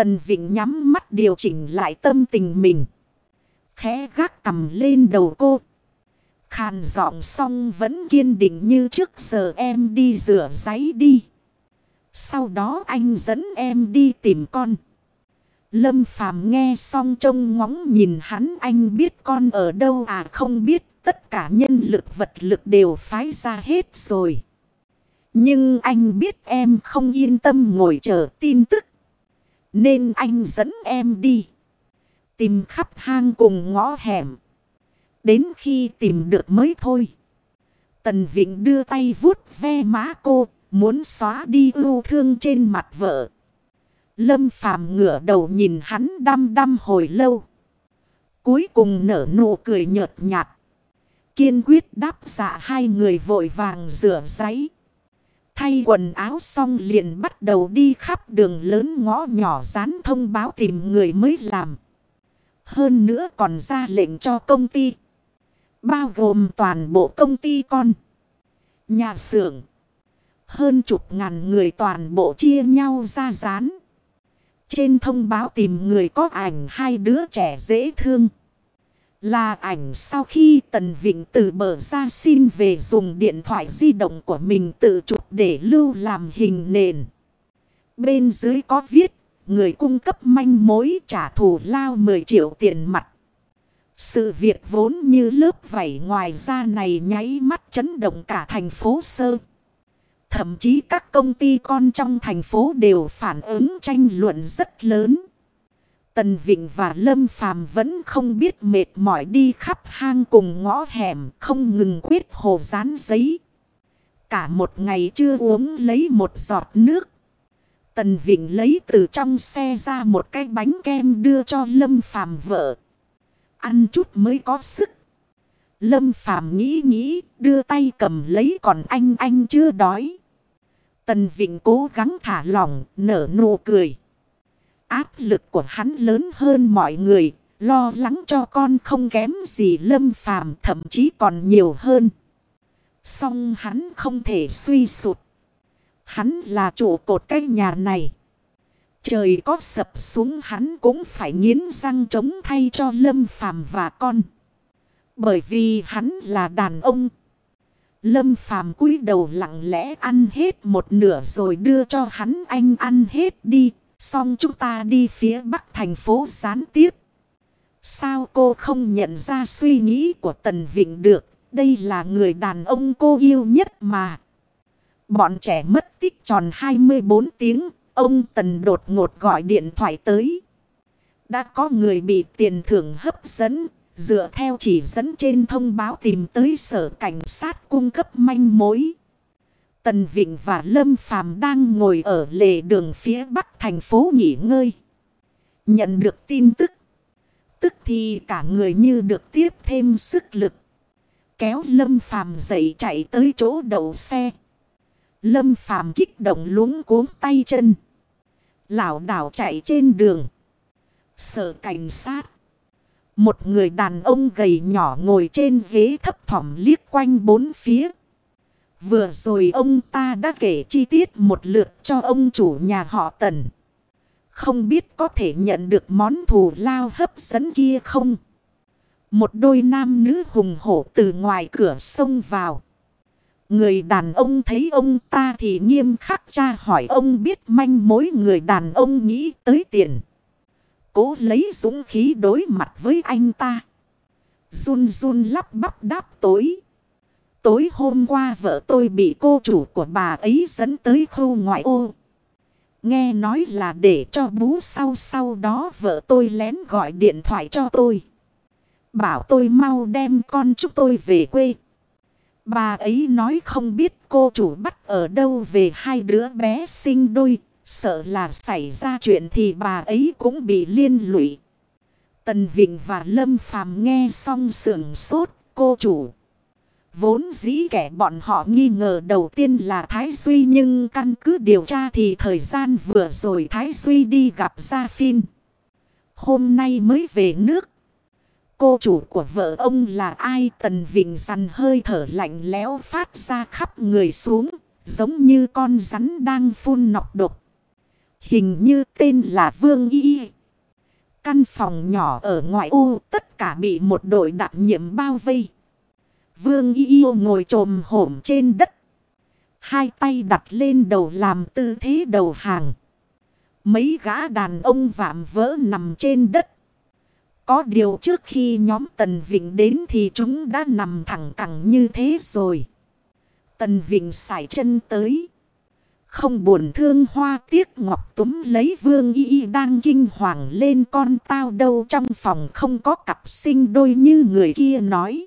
Tần Vịnh nhắm mắt điều chỉnh lại tâm tình mình. Khẽ gác cầm lên đầu cô. Khàn giọng xong vẫn kiên định như trước giờ em đi rửa giấy đi. Sau đó anh dẫn em đi tìm con. Lâm Phàm nghe xong trông ngóng nhìn hắn, anh biết con ở đâu à không biết, tất cả nhân lực vật lực đều phái ra hết rồi. Nhưng anh biết em không yên tâm ngồi chờ tin tức. Nên anh dẫn em đi. Tìm khắp hang cùng ngõ hẻm. Đến khi tìm được mới thôi. Tần Vịnh đưa tay vuốt ve má cô. Muốn xóa đi ưu thương trên mặt vợ. Lâm Phàm ngửa đầu nhìn hắn đăm đăm hồi lâu. Cuối cùng nở nụ cười nhợt nhạt. Kiên quyết đáp dạ hai người vội vàng rửa giấy. Thay quần áo xong liền bắt đầu đi khắp đường lớn ngõ nhỏ dán thông báo tìm người mới làm. Hơn nữa còn ra lệnh cho công ty. Bao gồm toàn bộ công ty con. Nhà xưởng. Hơn chục ngàn người toàn bộ chia nhau ra dán. Trên thông báo tìm người có ảnh hai đứa trẻ dễ thương. Là ảnh sau khi Tần Vịnh từ bờ ra xin về dùng điện thoại di động của mình tự chụp để lưu làm hình nền. Bên dưới có viết, người cung cấp manh mối trả thù lao 10 triệu tiền mặt. Sự việc vốn như lớp vảy ngoài ra này nháy mắt chấn động cả thành phố sơ. Thậm chí các công ty con trong thành phố đều phản ứng tranh luận rất lớn. Tần Vịnh và Lâm Phàm vẫn không biết mệt mỏi đi khắp hang cùng ngõ hẻm, không ngừng quyết hồ dán giấy. Cả một ngày chưa uống lấy một giọt nước. Tần Vịnh lấy từ trong xe ra một cái bánh kem đưa cho Lâm Phàm vợ. Ăn chút mới có sức. Lâm Phàm nghĩ nghĩ, đưa tay cầm lấy còn anh anh chưa đói. Tần Vịnh cố gắng thả lỏng, nở nụ cười. Áp lực của hắn lớn hơn mọi người. Lo lắng cho con không kém gì lâm phàm, thậm chí còn nhiều hơn. Song hắn không thể suy sụt. Hắn là trụ cột cái nhà này. Trời có sập xuống hắn cũng phải nghiến răng chống thay cho lâm phàm và con. Bởi vì hắn là đàn ông. Lâm phàm cúi đầu lặng lẽ ăn hết một nửa rồi đưa cho hắn anh ăn hết đi. Xong chúng ta đi phía bắc thành phố gián tiếp. Sao cô không nhận ra suy nghĩ của Tần Vịnh được? Đây là người đàn ông cô yêu nhất mà. Bọn trẻ mất tích tròn 24 tiếng. Ông Tần đột ngột gọi điện thoại tới. Đã có người bị tiền thưởng hấp dẫn. Dựa theo chỉ dẫn trên thông báo tìm tới sở cảnh sát cung cấp manh mối. Tần Vịnh và Lâm Phàm đang ngồi ở lề đường phía bắc thành phố nghỉ ngơi. Nhận được tin tức. Tức thì cả người như được tiếp thêm sức lực. Kéo Lâm Phàm dậy chạy tới chỗ đậu xe. Lâm Phàm kích động luống cuống tay chân. Lảo đảo chạy trên đường. Sở cảnh sát. Một người đàn ông gầy nhỏ ngồi trên ghế thấp thỏm liếc quanh bốn phía. Vừa rồi ông ta đã kể chi tiết một lượt cho ông chủ nhà họ Tần. Không biết có thể nhận được món thù lao hấp dẫn kia không? Một đôi nam nữ hùng hổ từ ngoài cửa sông vào. Người đàn ông thấy ông ta thì nghiêm khắc tra hỏi ông biết manh mối người đàn ông nghĩ tới tiền. Cố lấy dũng khí đối mặt với anh ta. Run run lắp bắp đáp tối. Tối hôm qua vợ tôi bị cô chủ của bà ấy dẫn tới khu ngoại ô. Nghe nói là để cho bú sau sau đó vợ tôi lén gọi điện thoại cho tôi. Bảo tôi mau đem con chúc tôi về quê. Bà ấy nói không biết cô chủ bắt ở đâu về hai đứa bé sinh đôi. Sợ là xảy ra chuyện thì bà ấy cũng bị liên lụy. Tần Vịnh và Lâm Phàm nghe xong sườn sốt, cô chủ. Vốn dĩ kẻ bọn họ nghi ngờ đầu tiên là Thái Duy nhưng căn cứ điều tra thì thời gian vừa rồi Thái Duy đi gặp Gia Phin. Hôm nay mới về nước. Cô chủ của vợ ông là ai Tần Vịnh rằn hơi thở lạnh lẽo phát ra khắp người xuống. Giống như con rắn đang phun nọc độc. Hình như tên là Vương Y. Căn phòng nhỏ ở ngoại ô, tất cả bị một đội đặc nhiệm bao vây. Vương Y ngồi trồm hổm trên đất. Hai tay đặt lên đầu làm tư thế đầu hàng. Mấy gã đàn ông vạm vỡ nằm trên đất. Có điều trước khi nhóm Tần Vịnh đến thì chúng đã nằm thẳng cẳng như thế rồi. Tần Vịnh sải chân tới. Không buồn thương hoa tiếc ngọc túm lấy vương y đang kinh hoàng lên con tao đâu trong phòng không có cặp sinh đôi như người kia nói.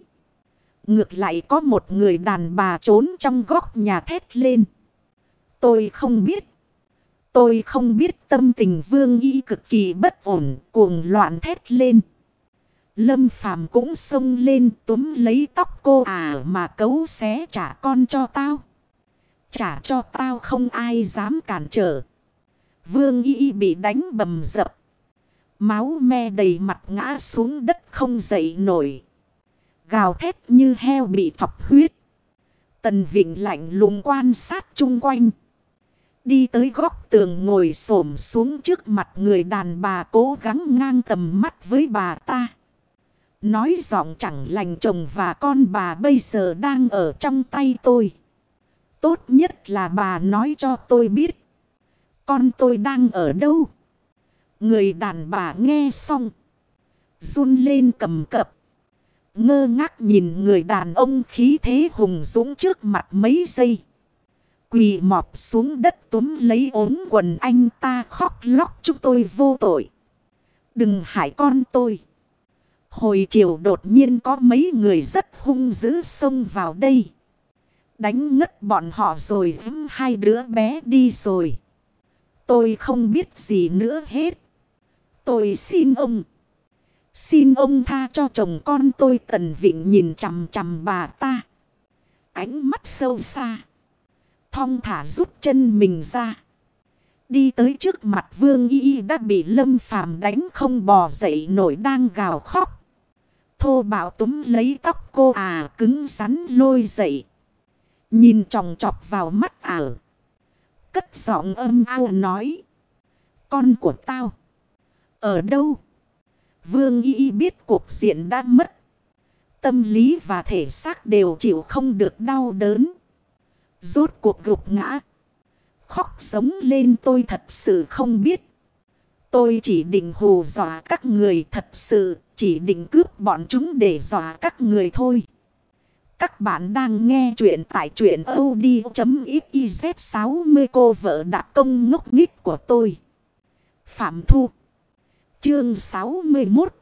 Ngược lại có một người đàn bà trốn trong góc nhà thét lên. Tôi không biết. Tôi không biết tâm tình vương y cực kỳ bất ổn, cuồng loạn thét lên. Lâm phàm cũng xông lên túm lấy tóc cô à mà cấu xé trả con cho tao. Trả cho tao không ai dám cản trở. Vương y bị đánh bầm dập. Máu me đầy mặt ngã xuống đất không dậy nổi. Gào thét như heo bị thọc huyết. Tần Vịnh lạnh lùng quan sát chung quanh. Đi tới góc tường ngồi xổm xuống trước mặt người đàn bà cố gắng ngang tầm mắt với bà ta. Nói giọng chẳng lành chồng và con bà bây giờ đang ở trong tay tôi. Tốt nhất là bà nói cho tôi biết. Con tôi đang ở đâu? Người đàn bà nghe xong. Run lên cầm cập. Ngơ ngác nhìn người đàn ông khí thế hùng dũng trước mặt mấy giây. Quỳ mọp xuống đất túm lấy ốm quần anh ta khóc lóc, chúng tôi vô tội. Đừng hại con tôi. Hồi chiều đột nhiên có mấy người rất hung dữ xông vào đây. Đánh ngất bọn họ rồi vững hai đứa bé đi rồi. Tôi không biết gì nữa hết. Tôi xin ông. Xin ông tha cho chồng con tôi, tần vịnh nhìn chằm chằm bà ta. Ánh mắt sâu xa. Thong thả rút chân mình ra. Đi tới trước mặt vương y đã bị lâm phàm đánh không bò dậy nổi đang gào khóc. Thô bảo túm lấy tóc cô à cứng rắn lôi dậy. Nhìn tròng trọc vào mắt ảo. Cất giọng âm ao nói. Con của tao. Ở đâu? Vương y biết cuộc diện đã mất. Tâm lý và thể xác đều chịu không được đau đớn. Rốt cuộc gục ngã. Khóc sống lên tôi thật sự không biết. Tôi chỉ định hù dọa các người thật sự. Chỉ định cướp bọn chúng để dọa các người thôi. Các bạn đang nghe chuyện tại chuyện od.xyz 60 cô vợ đã công ngốc nghích của tôi. Phạm Thu Chương 61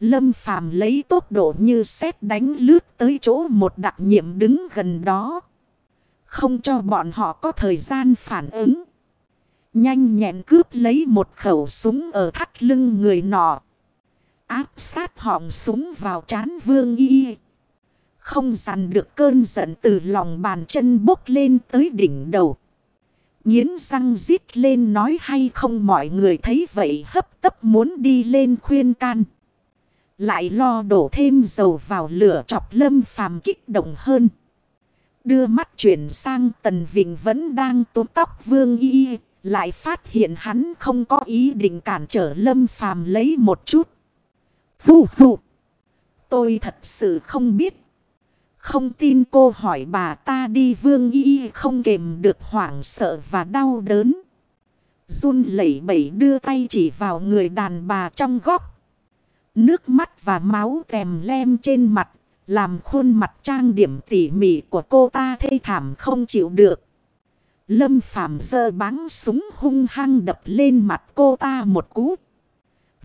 Lâm Phàm lấy tốc độ như xét đánh lướt tới chỗ một đặc nhiệm đứng gần đó. Không cho bọn họ có thời gian phản ứng. Nhanh nhẹn cướp lấy một khẩu súng ở thắt lưng người nọ. Áp sát họng súng vào chán vương y. Không dằn được cơn giận từ lòng bàn chân bốc lên tới đỉnh đầu. Nhiến răng rít lên nói hay không mọi người thấy vậy hấp tấp muốn đi lên khuyên can. Lại lo đổ thêm dầu vào lửa chọc lâm phàm kích động hơn. Đưa mắt chuyển sang tần vịnh vẫn đang tốm tóc vương y. Lại phát hiện hắn không có ý định cản trở lâm phàm lấy một chút. Phù phù. Tôi thật sự không biết. Không tin cô hỏi bà ta đi vương y không kềm được hoảng sợ và đau đớn. Run lẩy bẩy đưa tay chỉ vào người đàn bà trong góc. Nước mắt và máu tèm lem trên mặt. Làm khuôn mặt trang điểm tỉ mỉ của cô ta thê thảm không chịu được. Lâm Phạm dơ bắn súng hung hăng đập lên mặt cô ta một cú.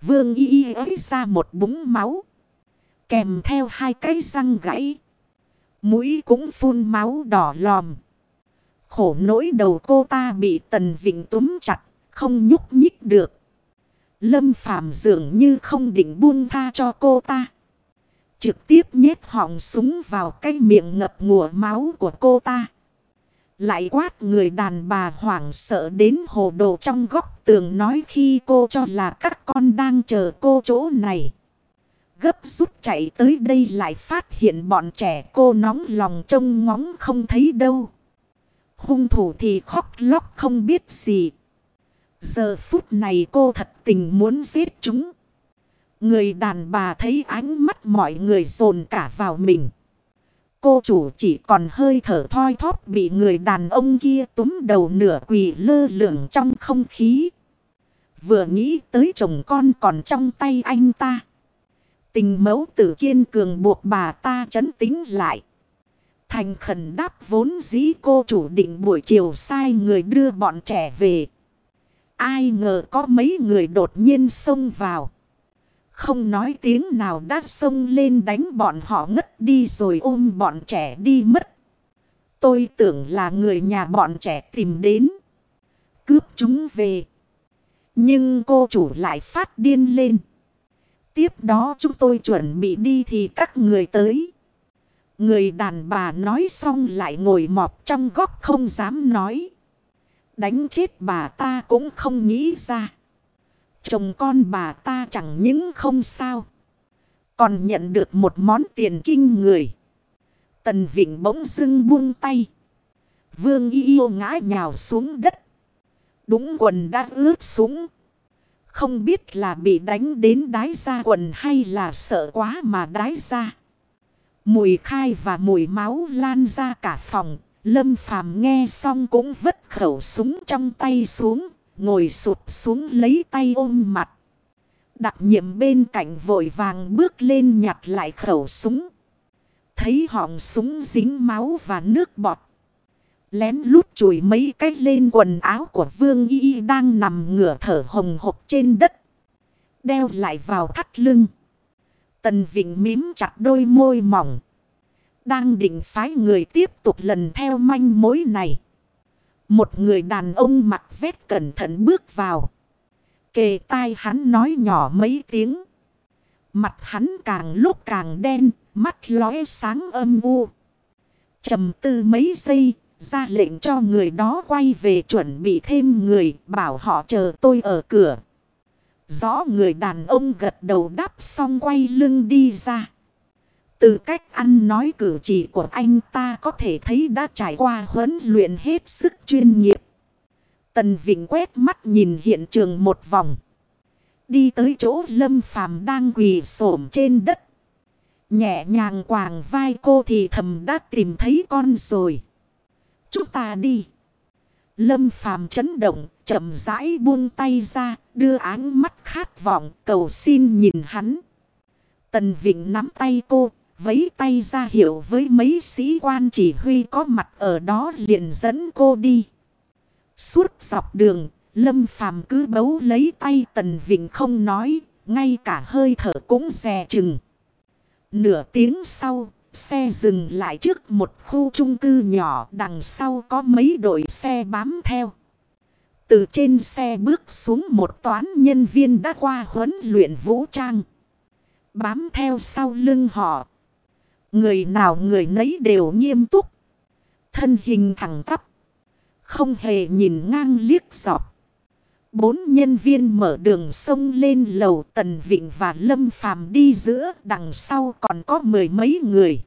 Vương y y ấy ra một búng máu. Kèm theo hai cái răng gãy. Mũi cũng phun máu đỏ lòm. Khổ nỗi đầu cô ta bị tần vịnh túm chặt. Không nhúc nhích được. Lâm Phàm dường như không định buông tha cho cô ta. Trực tiếp nhét họng súng vào cái miệng ngập ngùa máu của cô ta. Lại quát người đàn bà hoảng sợ đến hồ đồ trong góc tường nói khi cô cho là các con đang chờ cô chỗ này. Gấp rút chạy tới đây lại phát hiện bọn trẻ cô nóng lòng trông ngóng không thấy đâu. Hung thủ thì khóc lóc không biết gì. Giờ phút này cô thật tình muốn giết chúng. Người đàn bà thấy ánh mắt mọi người dồn cả vào mình. Cô chủ chỉ còn hơi thở thoi thóp bị người đàn ông kia túm đầu nửa quỳ lơ lửng trong không khí. Vừa nghĩ tới chồng con còn trong tay anh ta. Tình mẫu tử kiên cường buộc bà ta chấn tính lại. Thành khẩn đáp vốn dĩ cô chủ định buổi chiều sai người đưa bọn trẻ về. Ai ngờ có mấy người đột nhiên xông vào. Không nói tiếng nào đã xông lên đánh bọn họ ngất đi rồi ôm bọn trẻ đi mất. Tôi tưởng là người nhà bọn trẻ tìm đến. Cướp chúng về. Nhưng cô chủ lại phát điên lên. Tiếp đó chúng tôi chuẩn bị đi thì các người tới. Người đàn bà nói xong lại ngồi mọp trong góc không dám nói. Đánh chết bà ta cũng không nghĩ ra. Chồng con bà ta chẳng những không sao. Còn nhận được một món tiền kinh người. Tần Vịnh bỗng dưng buông tay. Vương yêu ngã nhào xuống đất. Đúng quần đã ướt súng. Không biết là bị đánh đến đái ra quần hay là sợ quá mà đái ra. Mùi khai và mùi máu lan ra cả phòng. Lâm phàm nghe xong cũng vứt khẩu súng trong tay xuống. Ngồi sụp xuống lấy tay ôm mặt. Đặc nhiệm bên cạnh vội vàng bước lên nhặt lại khẩu súng. Thấy họng súng dính máu và nước bọt. Lén lút chùi mấy cái lên quần áo của Vương Y đang nằm ngửa thở hồng hộc trên đất. Đeo lại vào thắt lưng. Tần Vịnh mím chặt đôi môi mỏng. Đang định phái người tiếp tục lần theo manh mối này. Một người đàn ông mặc vét cẩn thận bước vào. Kề tai hắn nói nhỏ mấy tiếng. Mặt hắn càng lúc càng đen, mắt lóe sáng âm u. trầm tư mấy giây, ra lệnh cho người đó quay về chuẩn bị thêm người, bảo họ chờ tôi ở cửa. Rõ người đàn ông gật đầu đáp xong quay lưng đi ra. Từ cách ăn nói cử chỉ của anh ta có thể thấy đã trải qua huấn luyện hết sức chuyên nghiệp. Tần Vịnh quét mắt nhìn hiện trường một vòng. Đi tới chỗ Lâm Phàm đang quỳ xổm trên đất. Nhẹ nhàng quàng vai cô thì thầm đã tìm thấy con rồi. Chúng ta đi. Lâm Phàm chấn động, chậm rãi buông tay ra, đưa áng mắt khát vọng cầu xin nhìn hắn. Tần Vịnh nắm tay cô, vấy tay ra hiệu với mấy sĩ quan chỉ huy có mặt ở đó liền dẫn cô đi. Suốt dọc đường, Lâm Phàm cứ bấu lấy tay Tần Vịnh không nói, ngay cả hơi thở cũng dè chừng. Nửa tiếng sau, xe dừng lại trước một khu chung cư nhỏ, đằng sau có mấy đội xe bám theo. Từ trên xe bước xuống một toán nhân viên đã qua huấn luyện vũ trang. Bám theo sau lưng họ Người nào người nấy đều nghiêm túc. Thân hình thẳng tắp. Không hề nhìn ngang liếc dọc. Bốn nhân viên mở đường sông lên lầu Tần Vịnh và Lâm Phàm đi giữa, đằng sau còn có mười mấy người.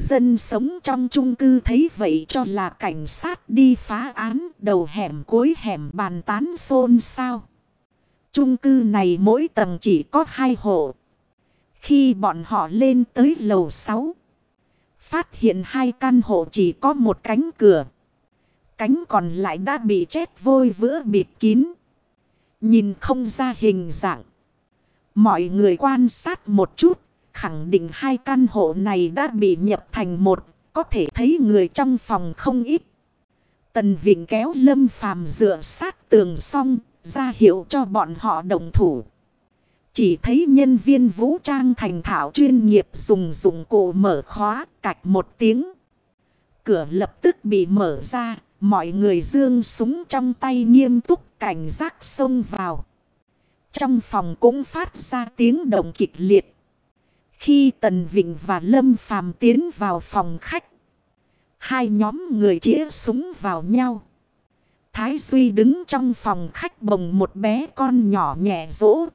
Dân sống trong chung cư thấy vậy cho là cảnh sát đi phá án, đầu hẻm cuối hẻm bàn tán xôn xao. Chung cư này mỗi tầng chỉ có hai hộ. Khi bọn họ lên tới lầu 6. Phát hiện hai căn hộ chỉ có một cánh cửa. Cánh còn lại đã bị chết vôi vữa bịt kín. Nhìn không ra hình dạng. Mọi người quan sát một chút. Khẳng định hai căn hộ này đã bị nhập thành một. Có thể thấy người trong phòng không ít. Tần Vịnh kéo Lâm Phàm dựa sát tường xong. ra hiệu cho bọn họ đồng thủ. Chỉ thấy nhân viên vũ trang thành thảo chuyên nghiệp dùng dụng cụ mở khóa cạch một tiếng. Cửa lập tức bị mở ra, mọi người dương súng trong tay nghiêm túc cảnh giác xông vào. Trong phòng cũng phát ra tiếng động kịch liệt. Khi Tần Vịnh và Lâm Phàm tiến vào phòng khách, hai nhóm người chĩa súng vào nhau. Thái Duy đứng trong phòng khách bồng một bé con nhỏ nhẹ rỗ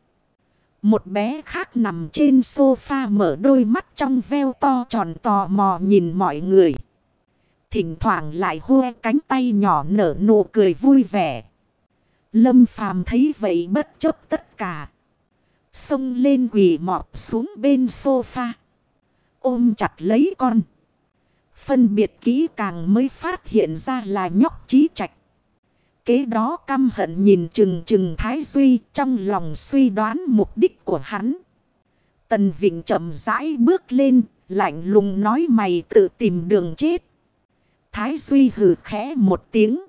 một bé khác nằm trên sofa mở đôi mắt trong veo to tròn tò mò nhìn mọi người. Thỉnh thoảng lại hô cánh tay nhỏ nở nụ cười vui vẻ. Lâm phàm thấy vậy bất chấp tất cả. Xông lên quỳ mọp xuống bên sofa. Ôm chặt lấy con. Phân biệt kỹ càng mới phát hiện ra là nhóc trí trạch. Kế đó căm hận nhìn chừng chừng Thái Duy trong lòng suy đoán mục đích của hắn. Tần Vịnh chậm rãi bước lên, lạnh lùng nói mày tự tìm đường chết. Thái Duy hử khẽ một tiếng.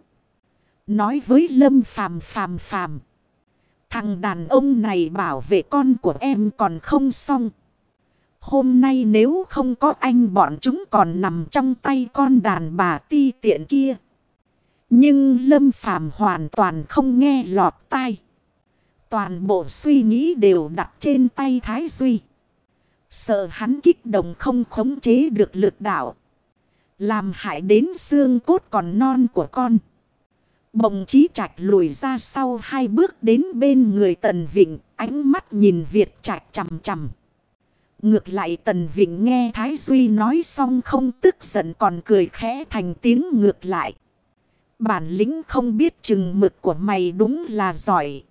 Nói với Lâm Phàm Phàm Phàm. Thằng đàn ông này bảo vệ con của em còn không xong. Hôm nay nếu không có anh bọn chúng còn nằm trong tay con đàn bà ti tiện kia. Nhưng Lâm Phàm hoàn toàn không nghe lọt tai. Toàn bộ suy nghĩ đều đặt trên tay Thái Duy. Sợ hắn kích động không khống chế được lực đạo. Làm hại đến xương cốt còn non của con. Bồng trí trạch lùi ra sau hai bước đến bên người Tần Vịnh. Ánh mắt nhìn Việt trạch chầm chầm. Ngược lại Tần Vịnh nghe Thái Duy nói xong không tức giận còn cười khẽ thành tiếng ngược lại. Bản lĩnh không biết chừng mực của mày đúng là giỏi.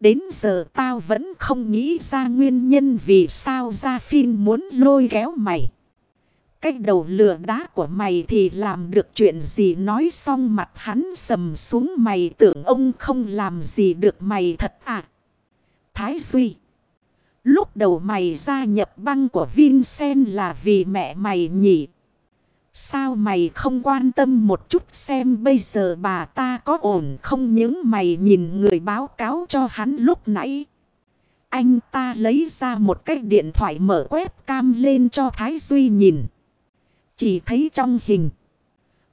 Đến giờ tao vẫn không nghĩ ra nguyên nhân vì sao Gia Phin muốn lôi kéo mày. Cái đầu lửa đá của mày thì làm được chuyện gì nói xong mặt hắn sầm xuống, mày tưởng ông không làm gì được mày thật à. Thái Duy. Lúc đầu mày gia nhập băng của Vincent là vì mẹ mày nhỉ. Sao mày không quan tâm một chút xem bây giờ bà ta có ổn không những mày nhìn người báo cáo cho hắn lúc nãy. Anh ta lấy ra một cái điện thoại mở webcam lên cho Thái Duy nhìn. Chỉ thấy trong hình.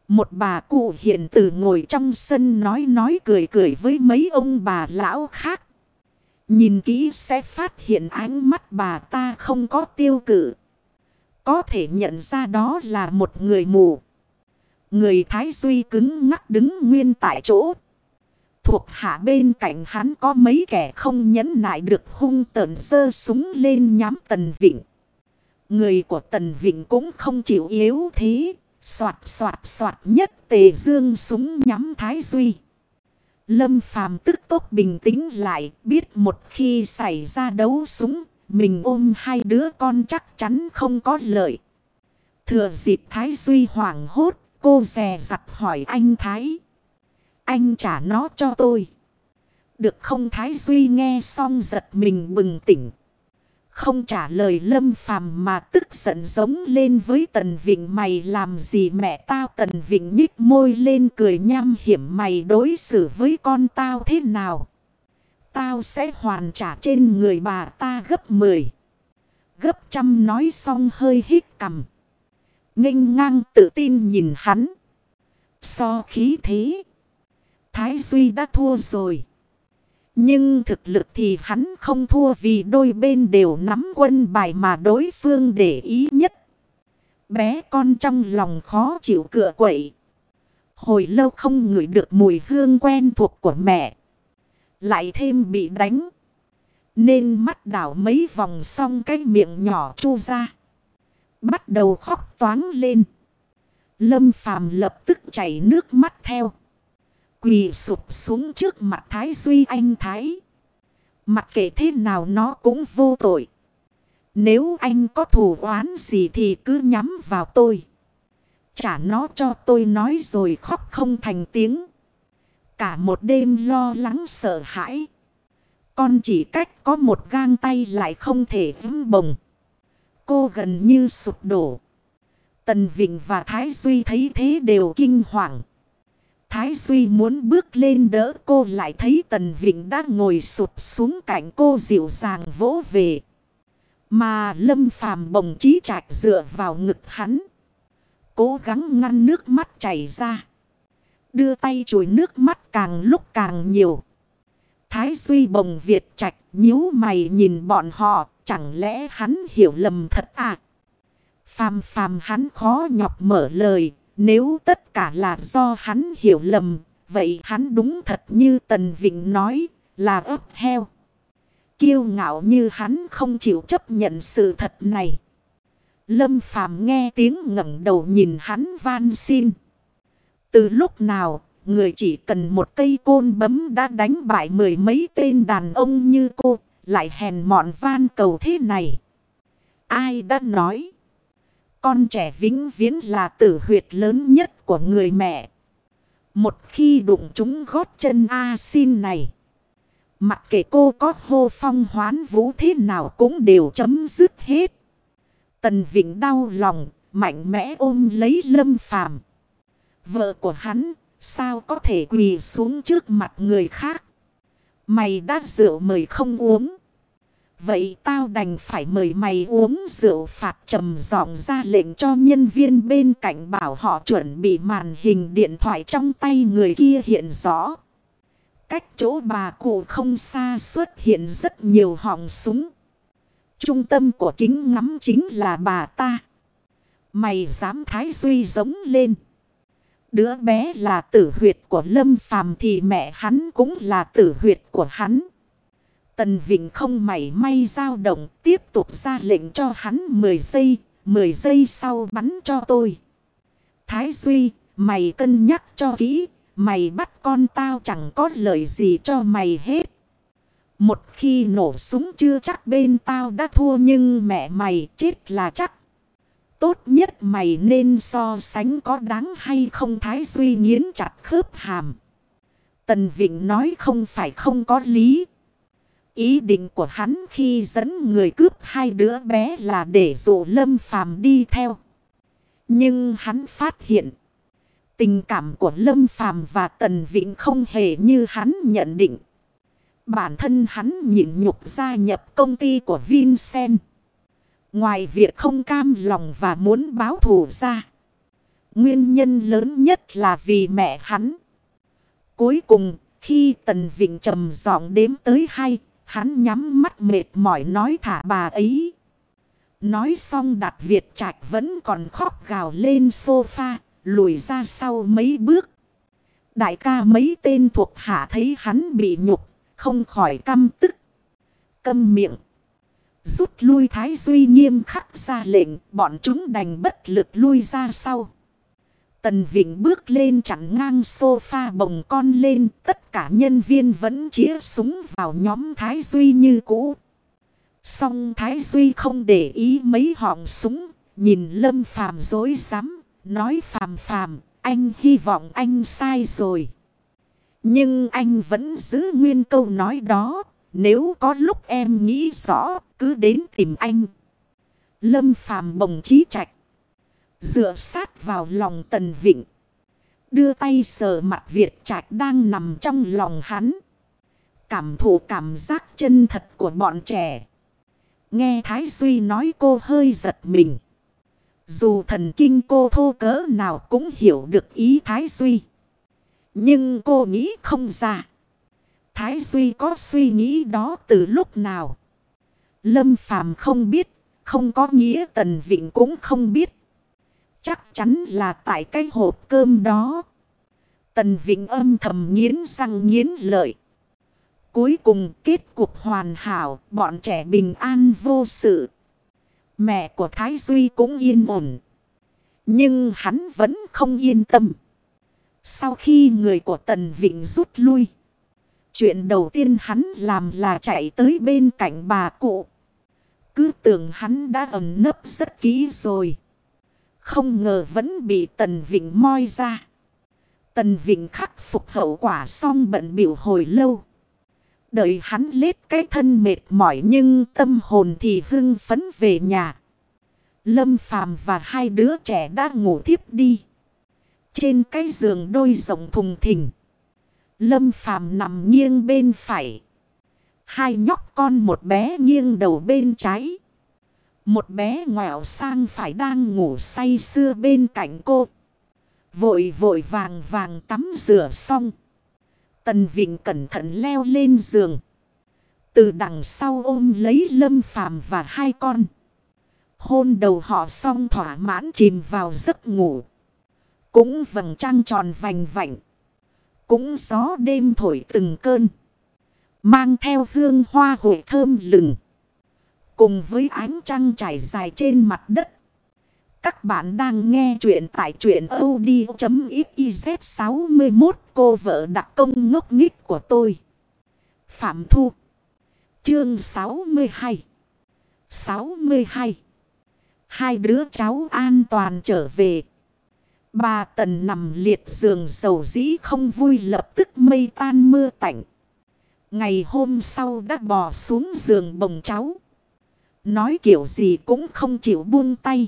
Một bà cụ hiện từ ngồi trong sân nói nói cười cười với mấy ông bà lão khác. Nhìn kỹ sẽ phát hiện ánh mắt bà ta không có tiêu cự. Có thể nhận ra đó là một người mù. Người Thái Duy cứng ngắc đứng nguyên tại chỗ. Thuộc hạ bên cạnh hắn có mấy kẻ không nhẫn nại được hung tợn dơ súng lên nhắm Tần Vịnh. Người của Tần Vịnh cũng không chịu yếu thế. Xoạt xoạt xoạt nhất tề dương súng nhắm Thái Duy. Lâm phàm tức tốt bình tĩnh lại biết một khi xảy ra đấu súng mình ôm hai đứa con chắc chắn không có lợi. Thừa dịp Thái Duy hoảng hốt, cô dè dặt hỏi anh Thái. Anh trả nó cho tôi. Được không Thái Duy nghe xong giật mình bừng tỉnh. Không trả lời lâm phàm mà tức giận giống lên với Tần Vịnh, mày làm gì mẹ tao Tần Vịnh nhích môi lên cười nham hiểm, mày đối xử với con tao thế nào. Tao sẽ hoàn trả trên người bà ta gấp 10. Gấp trăm nói xong hơi hít cầm. nghênh ngang tự tin nhìn hắn. So khí thế. Thái Duy đã thua rồi. Nhưng thực lực thì hắn không thua vì đôi bên đều nắm quân bài mà đối phương để ý nhất. Bé con trong lòng khó chịu cựa quậy. Hồi lâu không ngửi được mùi hương quen thuộc của mẹ. Lại thêm bị đánh. Nên mắt đảo mấy vòng xong cái miệng nhỏ chu ra. Bắt đầu khóc toáng lên. Lâm phàm lập tức chảy nước mắt theo. Quỳ sụp xuống trước mặt Thái Duy anh Thái. Mặc kệ thế nào nó cũng vô tội. Nếu anh có thủ oán gì thì cứ nhắm vào tôi. Trả nó cho tôi nói rồi khóc không thành tiếng. Cả một đêm lo lắng sợ hãi. Con chỉ cách có một gang tay lại không thể vững bồng. Cô gần như sụp đổ. Tần Vịnh và Thái Duy thấy thế đều kinh hoàng. Thái Duy muốn bước lên đỡ cô lại thấy Tần Vịnh đã ngồi sụp xuống cạnh cô dịu dàng vỗ về. Mà Lâm Phàm bồng trí trạch dựa vào ngực hắn. Cố gắng ngăn nước mắt chảy ra. Đưa tay chùi nước mắt càng lúc càng nhiều. Thái Duy bồng Việt trạch nhíu mày nhìn bọn họ. Chẳng lẽ hắn hiểu lầm thật à? Phàm phàm hắn khó nhọc mở lời. Nếu tất cả là do hắn hiểu lầm. Vậy hắn đúng thật như Tần Vịnh nói là ấp heo. Kiêu ngạo như hắn không chịu chấp nhận sự thật này. Lâm Phàm nghe tiếng ngẩng đầu nhìn hắn van xin. Từ lúc nào, người chỉ cần một cây côn bấm đã đánh bại mười mấy tên đàn ông như cô, lại hèn mọn van cầu thế này. Ai đã nói? Con trẻ vĩnh viễn là tử huyệt lớn nhất của người mẹ. Một khi đụng chúng gót chân A xin này. Mặc kệ cô có hô phong hoán vũ thế nào cũng đều chấm dứt hết. Tần Vịnh đau lòng, mạnh mẽ ôm lấy lâm phàm. Vợ của hắn, sao có thể quỳ xuống trước mặt người khác? Mày đã rượu mời không uống. Vậy tao đành phải mời mày uống rượu phạt trầm giọng ra lệnh cho nhân viên bên cạnh bảo họ chuẩn bị màn hình điện thoại trong tay người kia hiện rõ. Cách chỗ bà cụ không xa xuất hiện rất nhiều họng súng. Trung tâm của kính ngắm chính là bà ta. Mày dám thái duy giống lên. Đứa bé là tử huyệt của Lâm Phàm thì mẹ hắn cũng là tử huyệt của hắn. Tần Vịnh không mảy may dao động tiếp tục ra lệnh cho hắn 10 giây, 10 giây sau bắn cho tôi. Thái Duy, mày cân nhắc cho kỹ, mày bắt con tao chẳng có lợi gì cho mày hết. Một khi nổ súng chưa chắc bên tao đã thua nhưng mẹ mày chết là chắc. Tốt nhất mày nên so sánh có đáng hay không Thái Duy nghiến chặt khớp hàm. Tần Vịnh nói không phải không có lý. Ý định của hắn khi dẫn người cướp hai đứa bé là để dụ Lâm Phàm đi theo. Nhưng hắn phát hiện. Tình cảm của Lâm Phàm và Tần Vịnh không hề như hắn nhận định. Bản thân hắn nhịn nhục gia nhập công ty của Vincent. Ngoài việc không cam lòng và muốn báo thù ra. Nguyên nhân lớn nhất là vì mẹ hắn. Cuối cùng, khi Tần Vịnh trầm giọng đếm tới hai, hắn nhắm mắt mệt mỏi nói thả bà ấy. Nói xong đặt Việt Trạch vẫn còn khóc gào lên sofa, lùi ra sau mấy bước. Đại ca mấy tên thuộc hạ thấy hắn bị nhục, không khỏi căm tức. Câm miệng. Rút lui Thái Duy nghiêm khắc ra lệnh, bọn chúng đành bất lực lui ra sau. Tần Vịnh bước lên chặn ngang sofa bồng con lên, tất cả nhân viên vẫn chĩa súng vào nhóm Thái Duy như cũ. Song Thái Duy không để ý mấy họng súng, nhìn Lâm Phàm dối rắm nói Phàm Phàm, anh hy vọng anh sai rồi. Nhưng anh vẫn giữ nguyên câu nói đó. Nếu có lúc em nghĩ rõ, cứ đến tìm anh. Lâm phàm bồng trí trạch. Dựa sát vào lòng tần vịnh. Đưa tay sờ mặt Việt trạch đang nằm trong lòng hắn. Cảm thụ cảm giác chân thật của bọn trẻ. Nghe Thái Duy nói cô hơi giật mình. Dù thần kinh cô thô cỡ nào cũng hiểu được ý Thái Duy. Nhưng cô nghĩ không ra. Thái Duy có suy nghĩ đó từ lúc nào. Lâm Phàm không biết. Không có nghĩa Tần Vịnh cũng không biết. Chắc chắn là tại cái hộp cơm đó. Tần Vịnh âm thầm nghiến răng nghiến lợi. Cuối cùng kết cục hoàn hảo, bọn trẻ bình an vô sự. Mẹ của Thái Duy cũng yên ổn. Nhưng hắn vẫn không yên tâm. Sau khi người của Tần Vịnh rút lui. Chuyện đầu tiên hắn làm là chạy tới bên cạnh bà cụ. Cứ tưởng hắn đã ẩn nấp rất kỹ rồi. Không ngờ vẫn bị Tần Vịnh moi ra. Tần Vịnh khắc phục hậu quả xong bận biểu hồi lâu. Đợi hắn lết cái thân mệt mỏi nhưng tâm hồn thì hưng phấn về nhà. Lâm Phàm và hai đứa trẻ đã ngủ thiếp đi. Trên cái giường đôi rộng thùng thình. Lâm Phàm nằm nghiêng bên phải. Hai nhóc con một bé nghiêng đầu bên trái. Một bé ngoẹo sang phải đang ngủ say sưa bên cạnh cô. Vội vội vàng vàng tắm rửa xong. Tần Vịnh cẩn thận leo lên giường. Từ đằng sau ôm lấy Lâm Phàm và hai con. Hôn đầu họ xong thỏa mãn chìm vào giấc ngủ. Cũng vầng trăng tròn vành vạnh. Cũng gió đêm thổi từng cơn. Mang theo hương hoa hội thơm lừng. Cùng với ánh trăng trải dài trên mặt đất. Các bạn đang nghe chuyện tại chuyện od.xyz 61 cô vợ đặc công ngốc nghích của tôi. Phạm Thu Chương 62 62 Hai đứa cháu an toàn trở về. Bà Tần nằm liệt giường sầu dĩ không vui lập tức mây tan mưa tạnh. Ngày hôm sau đã bò xuống giường bồng cháu. Nói kiểu gì cũng không chịu buông tay.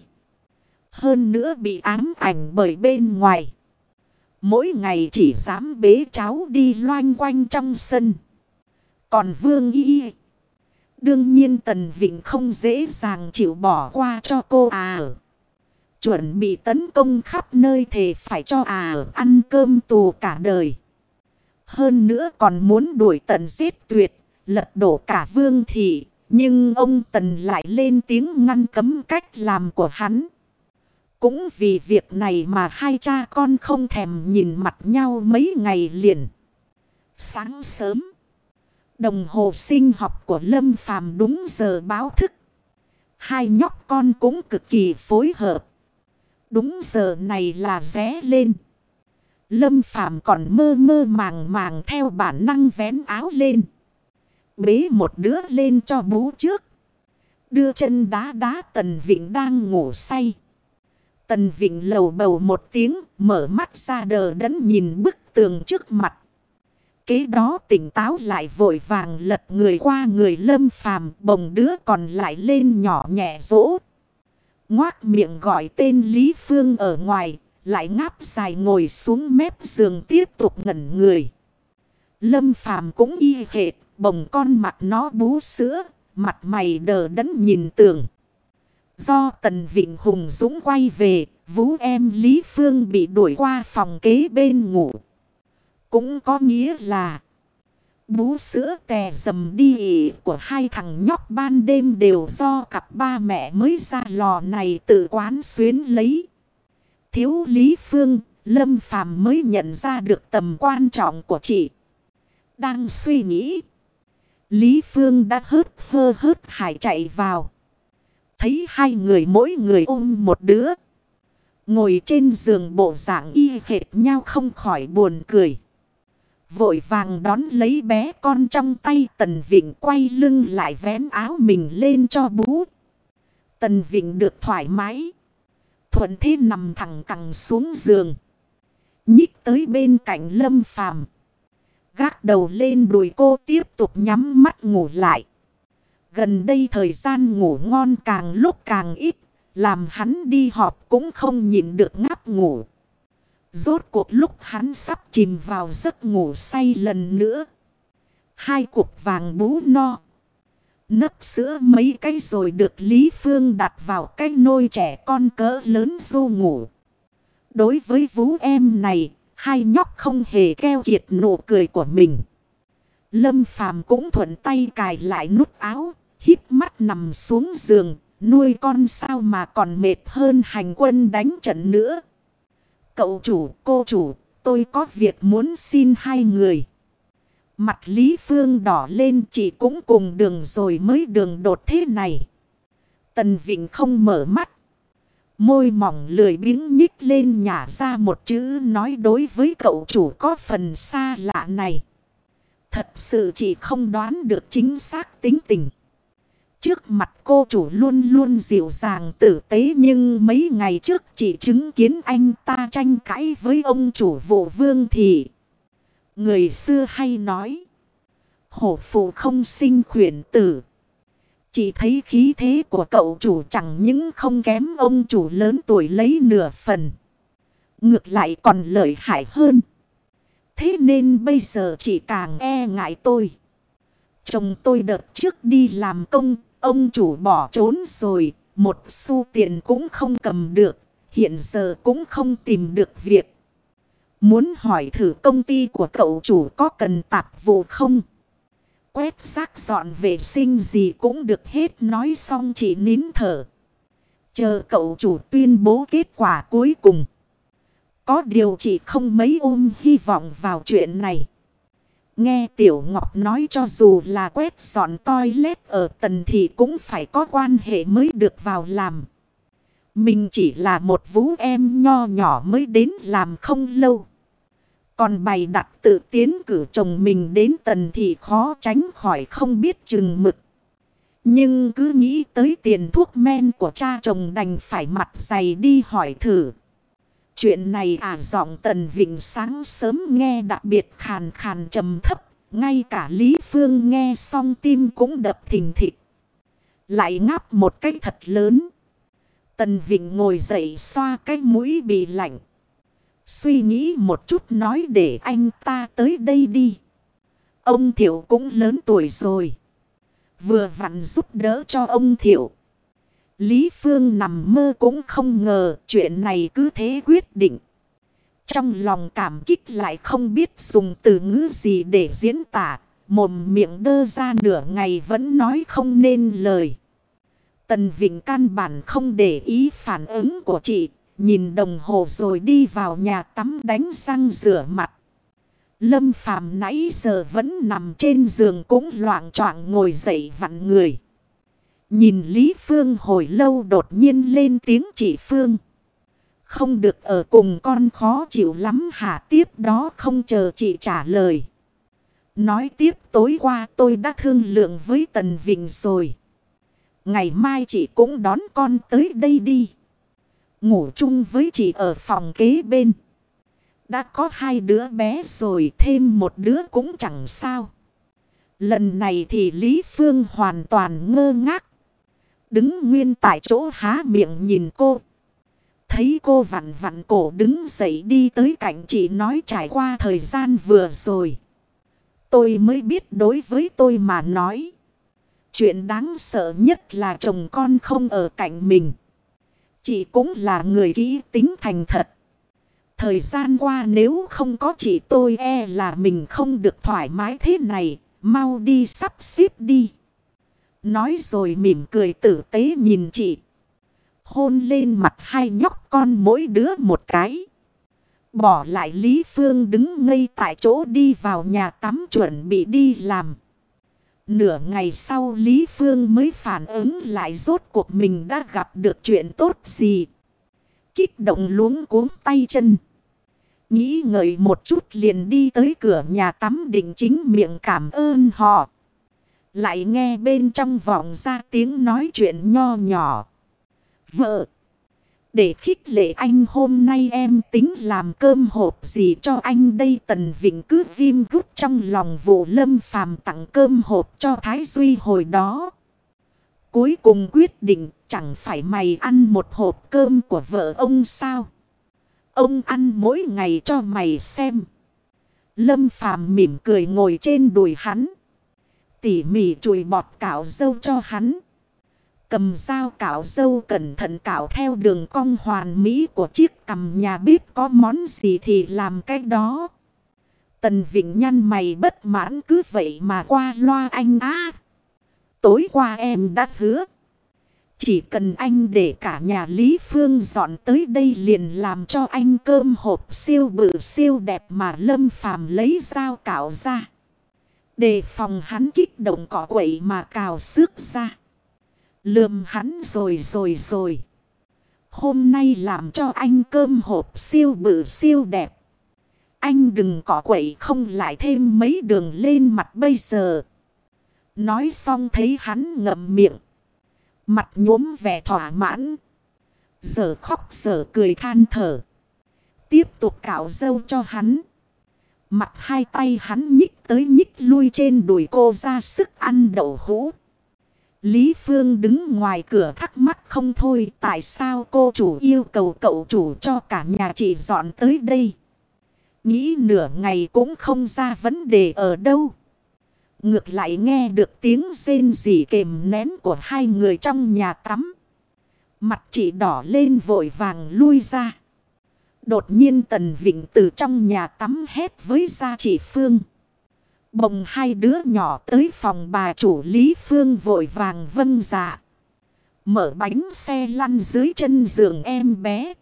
Hơn nữa bị ám ảnh bởi bên ngoài. Mỗi ngày chỉ dám bế cháu đi loanh quanh trong sân. Còn Vương Y Đương nhiên Tần Vịnh không dễ dàng chịu bỏ qua cho cô à. Chuẩn bị tấn công khắp nơi thì phải cho à ăn cơm tù cả đời. Hơn nữa còn muốn đuổi tận giết tuyệt, lật đổ cả vương thị. Nhưng ông Tần lại lên tiếng ngăn cấm cách làm của hắn. Cũng vì việc này mà hai cha con không thèm nhìn mặt nhau mấy ngày liền. Sáng sớm. Đồng hồ sinh học của Lâm Phàm đúng giờ báo thức. Hai nhóc con cũng cực kỳ phối hợp. Đúng giờ này là ré lên. Lâm Phàm còn mơ mơ màng màng theo bản năng vén áo lên. Bế một đứa lên cho bú trước. Đưa chân đá đá Tần Vịnh đang ngủ say. Tần Vịnh lầu bầu một tiếng, mở mắt ra đờ đẫn nhìn bức tường trước mặt. Kế đó tỉnh táo lại vội vàng lật người qua người lâm phàm bồng đứa còn lại lên nhỏ nhẹ dỗ. Ngoác miệng gọi tên Lý Phương ở ngoài, lại ngáp dài ngồi xuống mép giường tiếp tục ngẩn người. Lâm phàm cũng y hệt, bồng con mặt nó bú sữa, mặt mày đờ đẫn nhìn tường. Do Tần Vịnh Hùng Dũng quay về, vũ em Lý Phương bị đuổi qua phòng kế bên ngủ. Cũng có nghĩa là bú sữa tè dầm đi ỉ của hai thằng nhóc ban đêm đều do cặp ba mẹ mới ra lò này tự quán xuyến lấy. Thiếu Lý Phương, Lâm Phàm mới nhận ra được tầm quan trọng của chị. Đang suy nghĩ. Lý Phương đã hớt hơ hớt hải chạy vào. Thấy hai người mỗi người ôm một đứa. Ngồi trên giường bộ dạng y hệt nhau không khỏi buồn cười. Vội vàng đón lấy bé con trong tay Tần Vịnh quay lưng lại vén áo mình lên cho bú. Tần Vịnh được thoải mái. Thuận thế nằm thẳng cẳng xuống giường. Nhích tới bên cạnh lâm phàm. Gác đầu lên đùi cô tiếp tục nhắm mắt ngủ lại. Gần đây thời gian ngủ ngon càng lúc càng ít. Làm hắn đi họp cũng không nhịn được ngáp ngủ. Rốt cuộc lúc hắn sắp chìm vào giấc ngủ say lần nữa. Hai cục vàng bú no. Nấc sữa mấy cái rồi được Lý Phương đặt vào cái nôi trẻ con cỡ lớn du ngủ. Đối với vú em này, hai nhóc không hề keo kiệt nụ cười của mình. Lâm Phàm cũng thuận tay cài lại nút áo, híp mắt nằm xuống giường, nuôi con sao mà còn mệt hơn hành quân đánh trận nữa. Cậu chủ, cô chủ, tôi có việc muốn xin hai người. Mặt Lý Phương đỏ lên chỉ cũng cùng đường rồi mới đường đột thế này. Tần Vịnh không mở mắt. Môi mỏng lười biếng nhích lên nhả ra một chữ nói đối với cậu chủ có phần xa lạ này. Thật sự chỉ không đoán được chính xác tính tình. Trước mặt cô chủ luôn luôn dịu dàng tử tế nhưng mấy ngày trước chỉ chứng kiến anh ta tranh cãi với ông chủ vụ vương thì. Người xưa hay nói. Hổ phụ không sinh khuyển tử. Chỉ thấy khí thế của cậu chủ chẳng những không kém ông chủ lớn tuổi lấy nửa phần. Ngược lại còn lợi hại hơn. Thế nên bây giờ chỉ càng e ngại tôi. Chồng tôi đợt trước đi làm công, ông chủ bỏ trốn rồi, một xu tiền cũng không cầm được, hiện giờ cũng không tìm được việc. Muốn hỏi thử công ty của cậu chủ có cần tạp vụ không? Quét xác dọn vệ sinh gì cũng được hết, nói xong chỉ nín thở. Chờ cậu chủ tuyên bố kết quả cuối cùng. Có điều chị không mấy ôm hy vọng vào chuyện này. Nghe Tiểu Ngọc nói cho dù là quét dọn toilet ở tần thì cũng phải có quan hệ mới được vào làm. Mình chỉ là một vũ em nho nhỏ mới đến làm không lâu. Còn bày đặt tự tiến cử chồng mình đến tần thì khó tránh khỏi không biết chừng mực. Nhưng cứ nghĩ tới tiền thuốc men của cha chồng đành phải mặt dày đi hỏi thử. Chuyện này à giọng tần vịnh sáng sớm nghe đặc biệt khàn khàn trầm thấp. Ngay cả Lý Phương nghe xong tim cũng đập thình thịch. Lại ngáp một cái thật lớn. Tần Vịnh ngồi dậy xoa cái mũi bị lạnh. Suy nghĩ một chút nói để anh ta tới đây đi. Ông Thiệu cũng lớn tuổi rồi. Vừa vặn giúp đỡ cho ông Thiệu. Lý Phương nằm mơ cũng không ngờ chuyện này cứ thế quyết định. Trong lòng cảm kích lại không biết dùng từ ngữ gì để diễn tả. Mồm miệng đơ ra nửa ngày vẫn nói không nên lời. Tần Vịnh căn bản không để ý phản ứng của chị. Nhìn đồng hồ rồi đi vào nhà tắm đánh răng rửa mặt. Lâm Phàm nãy giờ vẫn nằm trên giường cũng loạn choạng ngồi dậy vặn người. Nhìn Lý Phương hồi lâu đột nhiên lên tiếng chị Phương. Không được ở cùng con khó chịu lắm hả tiếp đó không chờ chị trả lời. Nói tiếp tối qua tôi đã thương lượng với Tần Vịnh rồi. Ngày mai chị cũng đón con tới đây đi. Ngủ chung với chị ở phòng kế bên. Đã có hai đứa bé rồi, thêm một đứa cũng chẳng sao. Lần này thì Lý Phương hoàn toàn ngơ ngác. Đứng nguyên tại chỗ há miệng nhìn cô. Thấy cô vặn vặn cổ đứng dậy đi tới cạnh chị nói trải qua thời gian vừa rồi. Tôi mới biết đối với tôi mà nói. Chuyện đáng sợ nhất là chồng con không ở cạnh mình. Chị cũng là người kỹ tính thành thật. Thời gian qua nếu không có chị tôi e là mình không được thoải mái thế này. Mau đi sắp xếp đi. Nói rồi mỉm cười tử tế nhìn chị. Hôn lên mặt hai nhóc con mỗi đứa một cái. Bỏ lại Lý Phương đứng ngây tại chỗ đi vào nhà tắm chuẩn bị đi làm. Nửa ngày sau Lý Phương mới phản ứng lại rốt cuộc mình đã gặp được chuyện tốt gì. Kích động luống cuống tay chân. Nghĩ ngợi một chút liền đi tới cửa nhà tắm định chính miệng cảm ơn họ. Lại nghe bên trong vọng ra tiếng nói chuyện nho nhỏ. Vợ! Để khích lệ anh hôm nay em tính làm cơm hộp gì cho anh đây Tần Vịnh cứ viêm gút trong lòng vụ lâm phàm tặng cơm hộp cho Thái Duy hồi đó. Cuối cùng quyết định, chẳng phải mày ăn một hộp cơm của vợ ông sao. Ông ăn mỗi ngày cho mày xem. Lâm phàm mỉm cười ngồi trên đùi hắn. Tỉ mỉ chùi bọt cạo dâu cho hắn. Cầm dao cạo dâu cẩn thận cạo theo đường cong hoàn mỹ của chiếc cầm nhà bếp có món gì thì làm cái đó. Tần Vịnh nhăn mày bất mãn cứ vậy mà qua loa anh á. Tối qua em đã hứa. Chỉ cần anh để cả nhà Lý Phương dọn tới đây liền làm cho anh cơm hộp siêu bự siêu đẹp mà Lâm Phàm lấy dao cạo ra. Đề phòng hắn kích động cỏ quậy mà cào xước ra. Lườm hắn rồi rồi rồi. Hôm nay làm cho anh cơm hộp siêu bự siêu đẹp. Anh đừng cỏ quậy không lại thêm mấy đường lên mặt bây giờ. Nói xong thấy hắn ngậm miệng. Mặt nhốm vẻ thỏa mãn. Giờ khóc giờ cười than thở. Tiếp tục cạo dâu cho hắn. Mặt hai tay hắn nhích tới nhích lui trên đùi cô ra sức ăn đậu hũ. Lý Phương đứng ngoài cửa thắc mắc không thôi, tại sao cô chủ yêu cầu cậu chủ cho cả nhà chị dọn tới đây. Nghĩ nửa ngày cũng không ra vấn đề ở đâu. Ngược lại nghe được tiếng rên rỉ kềm nén của hai người trong nhà tắm. Mặt chị đỏ lên vội vàng lui ra. Đột nhiên Tần Vịnh từ trong nhà tắm hét với gia chị Phương. Bồng hai đứa nhỏ tới phòng bà chủ Lý Phương vội vàng vâng dạ. Mở bánh xe lăn dưới chân giường em bé.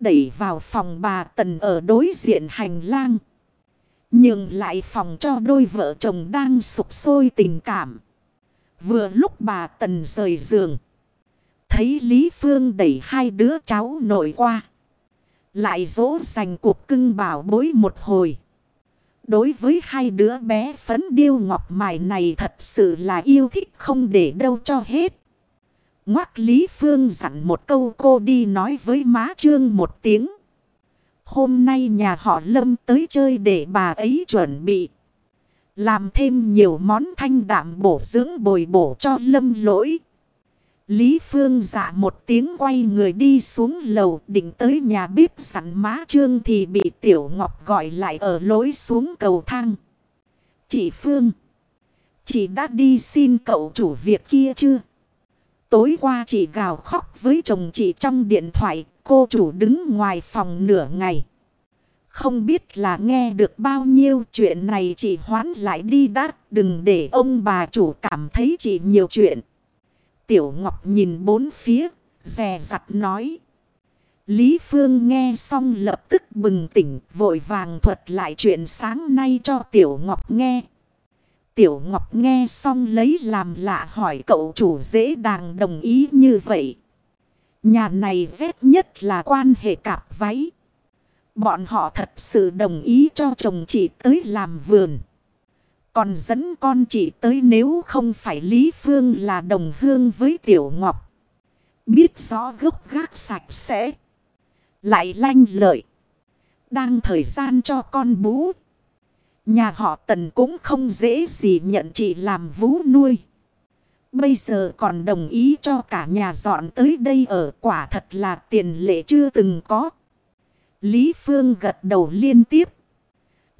Đẩy vào phòng bà Tần ở đối diện hành lang. Nhưng lại phòng cho đôi vợ chồng đang sụp sôi tình cảm. Vừa lúc bà Tần rời giường. thấy Lý Phương đẩy hai đứa cháu nội qua. Lại dỗ dành cuộc cưng bảo bối một hồi. Đối với hai đứa bé phấn điêu ngọc mài này thật sự là yêu thích không để đâu cho hết. Ngoác Lý Phương dặn một câu cô đi nói với má Trương một tiếng. Hôm nay nhà họ Lâm tới chơi để bà ấy chuẩn bị. Làm thêm nhiều món thanh đạm bổ dưỡng bồi bổ cho Lâm lỗi. Lý Phương dạ một tiếng quay người đi xuống lầu định tới nhà bếp sẵn má trương thì bị Tiểu Ngọc gọi lại ở lối xuống cầu thang. Chị Phương, chị đã đi xin cậu chủ việc kia chưa? Tối qua chị gào khóc với chồng chị trong điện thoại, cô chủ đứng ngoài phòng nửa ngày. Không biết là nghe được bao nhiêu chuyện này chị hoán lại đi đã, đừng để ông bà chủ cảm thấy chị nhiều chuyện. Tiểu Ngọc nhìn bốn phía, rè rặt nói. Lý Phương nghe xong lập tức bừng tỉnh, vội vàng thuật lại chuyện sáng nay cho Tiểu Ngọc nghe. Tiểu Ngọc nghe xong lấy làm lạ hỏi cậu chủ dễ dàng đồng ý như vậy. Nhà này rét nhất là quan hệ cạp váy. Bọn họ thật sự đồng ý cho chồng chị tới làm vườn. Còn dẫn con chị tới nếu không phải Lý Phương là đồng hương với Tiểu Ngọc. Biết rõ gốc gác sạch sẽ. Lại lanh lợi. Đang thời gian cho con bú. Nhà họ Tần cũng không dễ gì nhận chị làm vú nuôi. Bây giờ còn đồng ý cho cả nhà dọn tới đây ở, quả thật là tiền lệ chưa từng có. Lý Phương gật đầu liên tiếp.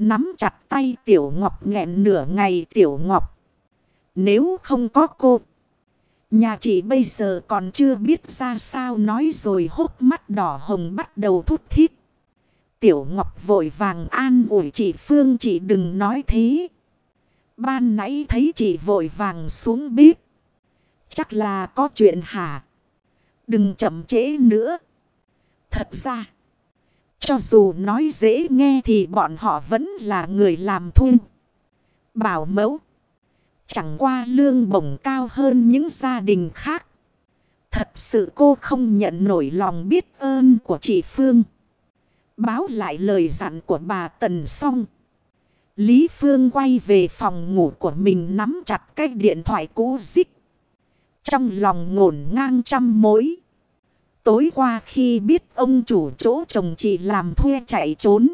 Nắm chặt tay Tiểu Ngọc nghẹn nửa ngày Tiểu Ngọc. Nếu không có cô. Nhà chị bây giờ còn chưa biết ra sao nói rồi hốc mắt đỏ hồng bắt đầu thút thít. Tiểu Ngọc vội vàng an ủi chị Phương, chị đừng nói thế. Ban nãy thấy chị vội vàng xuống bếp. Chắc là có chuyện hả? Đừng chậm trễ nữa. Thật ra. Cho dù nói dễ nghe thì bọn họ vẫn là người làm thuê. Bảo mẫu. Chẳng qua lương bổng cao hơn những gia đình khác. Thật sự cô không nhận nổi lòng biết ơn của chị Phương. Báo lại lời dặn của bà Tần xong. Lý Phương quay về phòng ngủ của mình nắm chặt cái điện thoại cũ dích. Trong lòng ngổn ngang trăm mối. Tối qua khi biết ông chủ chỗ chồng chị làm thuê chạy trốn.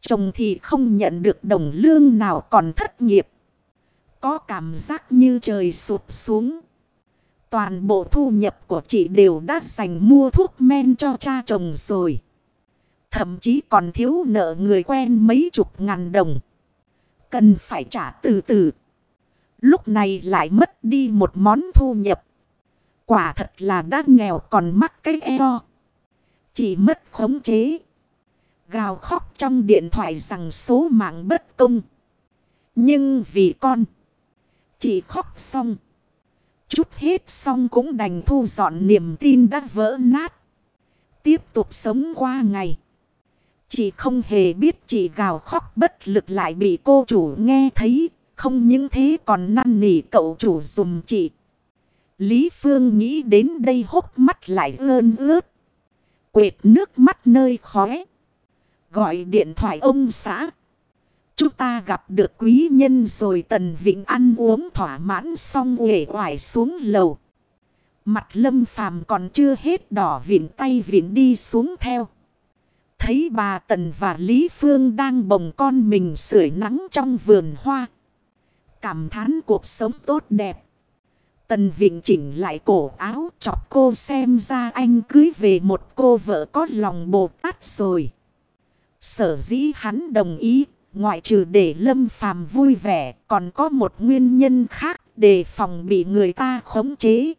Chồng thì không nhận được đồng lương nào còn thất nghiệp. Có cảm giác như trời sụt xuống. Toàn bộ thu nhập của chị đều đã dành mua thuốc men cho cha chồng rồi. Thậm chí còn thiếu nợ người quen mấy chục ngàn đồng. Cần phải trả từ từ. Lúc này lại mất đi một món thu nhập. Quả thật là đã nghèo còn mắc cái eo. Chỉ mất khống chế. Gào khóc trong điện thoại rằng số mạng bất công. Nhưng vì con. Chỉ khóc xong. Chút hết xong cũng đành thu dọn niềm tin đã vỡ nát. Tiếp tục sống qua ngày. Chị không hề biết chị gào khóc bất lực lại bị cô chủ nghe thấy. Không những thế còn năn nỉ cậu chủ dùm chị. Lý Phương nghĩ đến đây hốc mắt lại ơn ướt. Quệt nước mắt nơi khóe. Gọi điện thoại ông xã. Chúng ta gặp được quý nhân rồi Tần Vịnh ăn uống thỏa mãn xong uể oải xuống lầu. Mặt lâm phàm còn chưa hết đỏ vịn tay vịn đi xuống theo. Thấy bà Tần và Lý Phương đang bồng con mình sưởi nắng trong vườn hoa. Cảm thán cuộc sống tốt đẹp. Tần Vịnh chỉnh lại cổ áo chọc cô xem ra anh cưới về một cô vợ có lòng Bồ Tát rồi. Sở dĩ hắn đồng ý, ngoại trừ để Lâm Phàm vui vẻ, còn có một nguyên nhân khác để phòng bị người ta khống chế.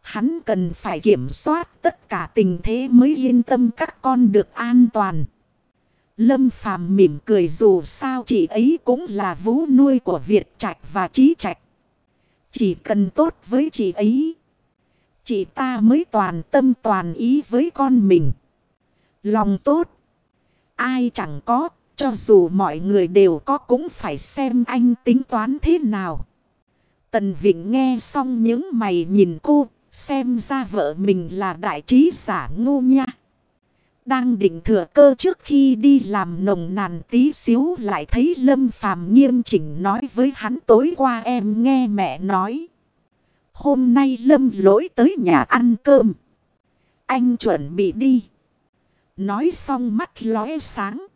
Hắn cần phải kiểm soát tất cả tình thế mới yên tâm các con được an toàn. Lâm Phàm mỉm cười dù sao chị ấy cũng là vú nuôi của Việt Trạch và Trí Trạch. Chỉ cần tốt với chị ấy. Chị ta mới toàn tâm toàn ý với con mình. Lòng tốt. Ai chẳng có. Cho dù mọi người đều có cũng phải xem anh tính toán thế nào. Tần Vịnh nghe xong những mày nhìn cô. Xem ra vợ mình là đại trí giả ngu nha. Đang định thừa cơ trước khi đi làm nồng nàn tí xíu lại thấy Lâm Phàm nghiêm chỉnh nói với hắn tối qua em nghe mẹ nói. Hôm nay Lâm lỗi tới nhà ăn cơm. Anh chuẩn bị đi. Nói xong mắt lóe sáng.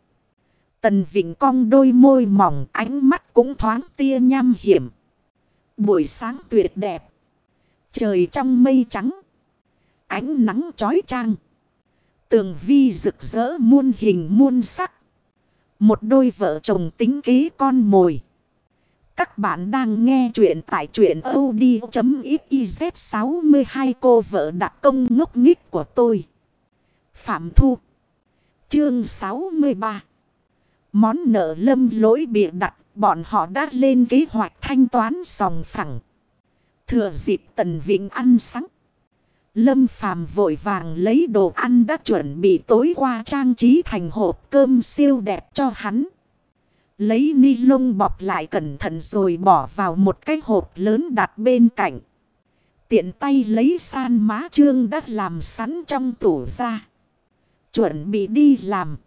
Tần Vịnh cong đôi môi mỏng ánh mắt cũng thoáng tia nham hiểm. Buổi sáng tuyệt đẹp. Trời trong mây trắng. Ánh nắng trói trang Tường vi rực rỡ muôn hình muôn sắc. Một đôi vợ chồng tính kế con mồi. Các bạn đang nghe chuyện tại chuyện od.xyz 62 cô vợ đặc công ngốc nghích của tôi. Phạm Thu Chương 63 Món nợ lâm lỗi bịa đặt bọn họ đã lên kế hoạch thanh toán sòng phẳng. Thừa dịp tần vịnh ăn sáng. Lâm phàm vội vàng lấy đồ ăn đã chuẩn bị tối qua trang trí thành hộp cơm siêu đẹp cho hắn. Lấy ni lông bọc lại cẩn thận rồi bỏ vào một cái hộp lớn đặt bên cạnh. Tiện tay lấy san má trương đã làm sẵn trong tủ ra. Chuẩn bị đi làm.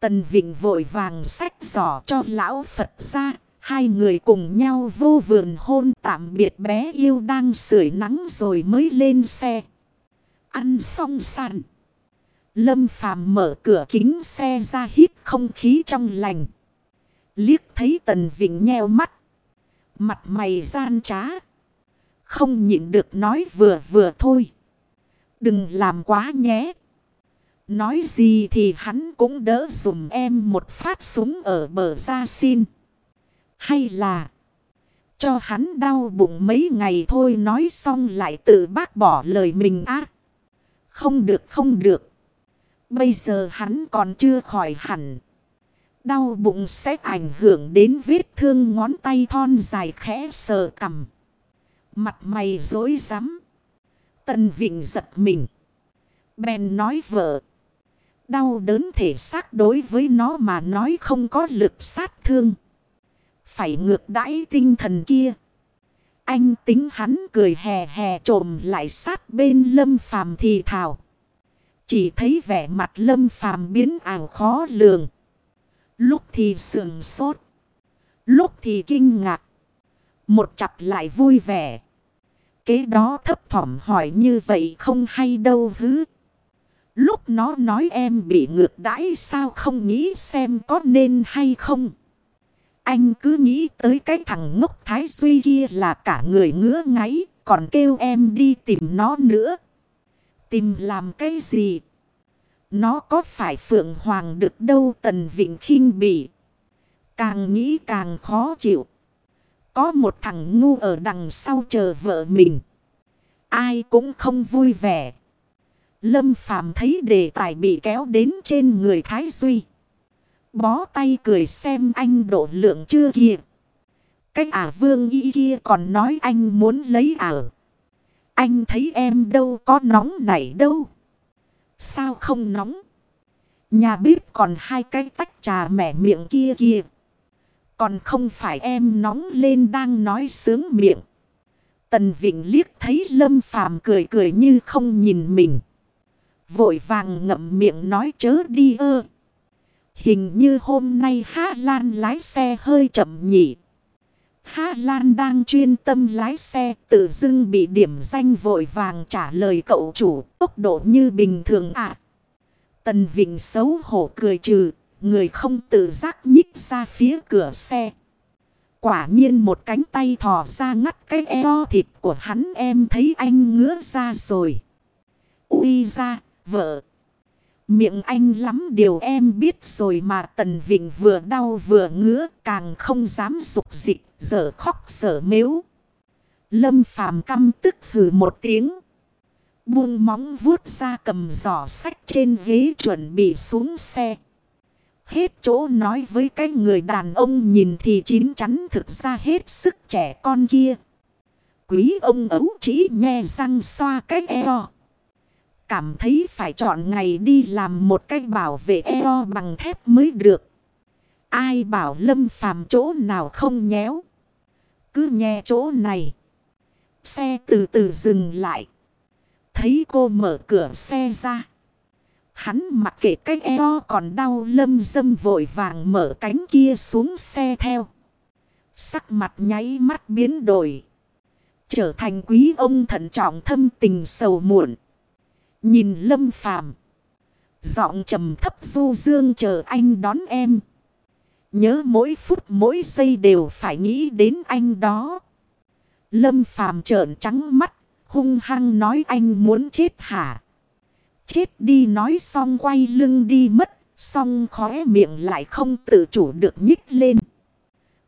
Tần Vịnh vội vàng sách giỏ cho lão Phật ra. Hai người cùng nhau vô vườn hôn tạm biệt bé yêu đang sưởi nắng rồi mới lên xe. Ăn xong sàn. Lâm Phàm mở cửa kính xe ra hít không khí trong lành. Liếc thấy Tần Vịnh nheo mắt. Mặt mày gian trá. Không nhịn được nói vừa vừa thôi. Đừng làm quá nhé. Nói gì thì hắn cũng đỡ dùm em một phát súng ở bờ ra xin. Hay là cho hắn đau bụng mấy ngày thôi nói xong lại tự bác bỏ lời mình á. không được không được. Bây giờ hắn còn chưa khỏi hẳn. Đau bụng sẽ ảnh hưởng đến vết thương ngón tay thon dài khẽ sờ cầm. Mặt mày dối rắm Tần Vịnh giật mình. Bèn nói vợ. Đau đớn thể xác đối với nó mà nói không có lực sát thương. Phải ngược đãi tinh thần kia. Anh tính hắn cười hè hè trồm lại sát bên lâm phàm thì thào. Chỉ thấy vẻ mặt lâm phàm biến ảo khó lường. Lúc thì sườn sốt. Lúc thì kinh ngạc. Một chặp lại vui vẻ. Kế đó thấp thỏm hỏi như vậy không hay đâu hứ. Lúc nó nói em bị ngược đãi sao không nghĩ xem có nên hay không. Anh cứ nghĩ tới cái thằng ngốc thái suy kia là cả người ngứa ngáy. Còn kêu em đi tìm nó nữa. Tìm làm cái gì? Nó có phải Phượng Hoàng được đâu Tần Vịnh khinh bỉ. Càng nghĩ càng khó chịu. Có một thằng ngu ở đằng sau chờ vợ mình. Ai cũng không vui vẻ. Lâm Phàm thấy đề tài bị kéo đến trên người Thái Duy. Bó tay cười xem anh độ lượng chưa kìa. Cái ả vương y kia còn nói anh muốn lấy ả. Anh thấy em đâu có nóng nảy đâu. Sao không nóng? Nhà bếp còn hai cái tách trà mẻ miệng kia kìa. Còn không phải em nóng lên đang nói sướng miệng. Tần Vịnh liếc thấy Lâm Phàm cười cười như không nhìn mình. Vội vàng ngậm miệng nói chớ đi ơ. Hình như hôm nay Há Lan lái xe hơi chậm nhỉ. Há Lan đang chuyên tâm lái xe tự dưng bị điểm danh vội vàng trả lời cậu chủ tốc độ như bình thường ạ. À. Tần Vịnh xấu hổ cười trừ, người không tự giác nhích ra phía cửa xe. Quả nhiên một cánh tay thò ra ngắt cái eo thịt của hắn em thấy anh ngứa ra rồi. Ui ra, vợ. Miệng anh lắm điều em biết rồi mà Tần Vịnh vừa đau vừa ngứa càng không dám dục dịch, giờ khóc sở mếu. Lâm phàm căm tức hừ một tiếng. Buông móng vuốt ra cầm giỏ sách trên ghế chuẩn bị xuống xe. Hết chỗ nói với cái người đàn ông nhìn thì chín chắn thực ra hết sức trẻ con kia. Quý ông ấu chỉ nghe răng xoa cái eo. Cảm thấy phải chọn ngày đi làm một cách bảo vệ eo bằng thép mới được. Ai bảo lâm phàm chỗ nào không nhéo. Cứ nghe chỗ này. Xe từ từ dừng lại. thấy cô mở cửa xe ra. Hắn mặc kệ cái eo còn đau, lâm dâm vội vàng mở cánh kia xuống xe theo. Sắc mặt nháy mắt biến đổi. Trở thành quý ông thận trọng thâm tình sầu muộn. Nhìn lâm phàm. Giọng trầm thấp du dương chờ anh đón em. Nhớ mỗi phút mỗi giây đều phải nghĩ đến anh đó. Lâm phàm trợn trắng mắt. Hung hăng nói anh muốn chết hả? Chết đi nói xong quay lưng đi mất. Xong khóe miệng lại không tự chủ được nhích lên.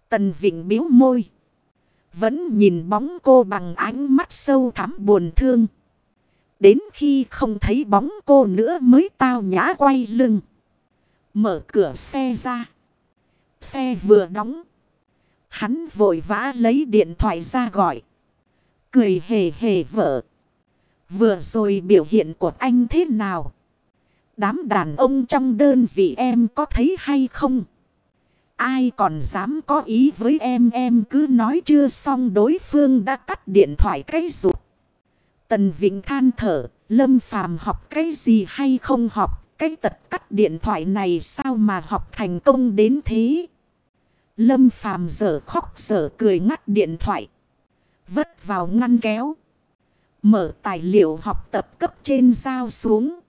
Tần Vịnh biếu môi. Vẫn nhìn bóng cô bằng ánh mắt sâu thẳm buồn thương. Đến khi không thấy bóng cô nữa mới tao nhã quay lưng. Mở cửa xe ra. Xe vừa đóng. Hắn vội vã lấy điện thoại ra gọi. Cười hề hề vợ. Vừa rồi biểu hiện của anh thế nào? Đám đàn ông trong đơn vị em có thấy hay không? Ai còn dám có ý với em em cứ nói chưa xong, đối phương đã cắt điện thoại cái rụt. Tần Vịnh than thở, Lâm Phàm học cái gì hay không học, cái tật cắt điện thoại này sao mà học thành công đến thế. Lâm Phàm dở khóc dở cười ngắt điện thoại. Vất vào ngăn kéo. Mở tài liệu học tập cấp trên giao xuống.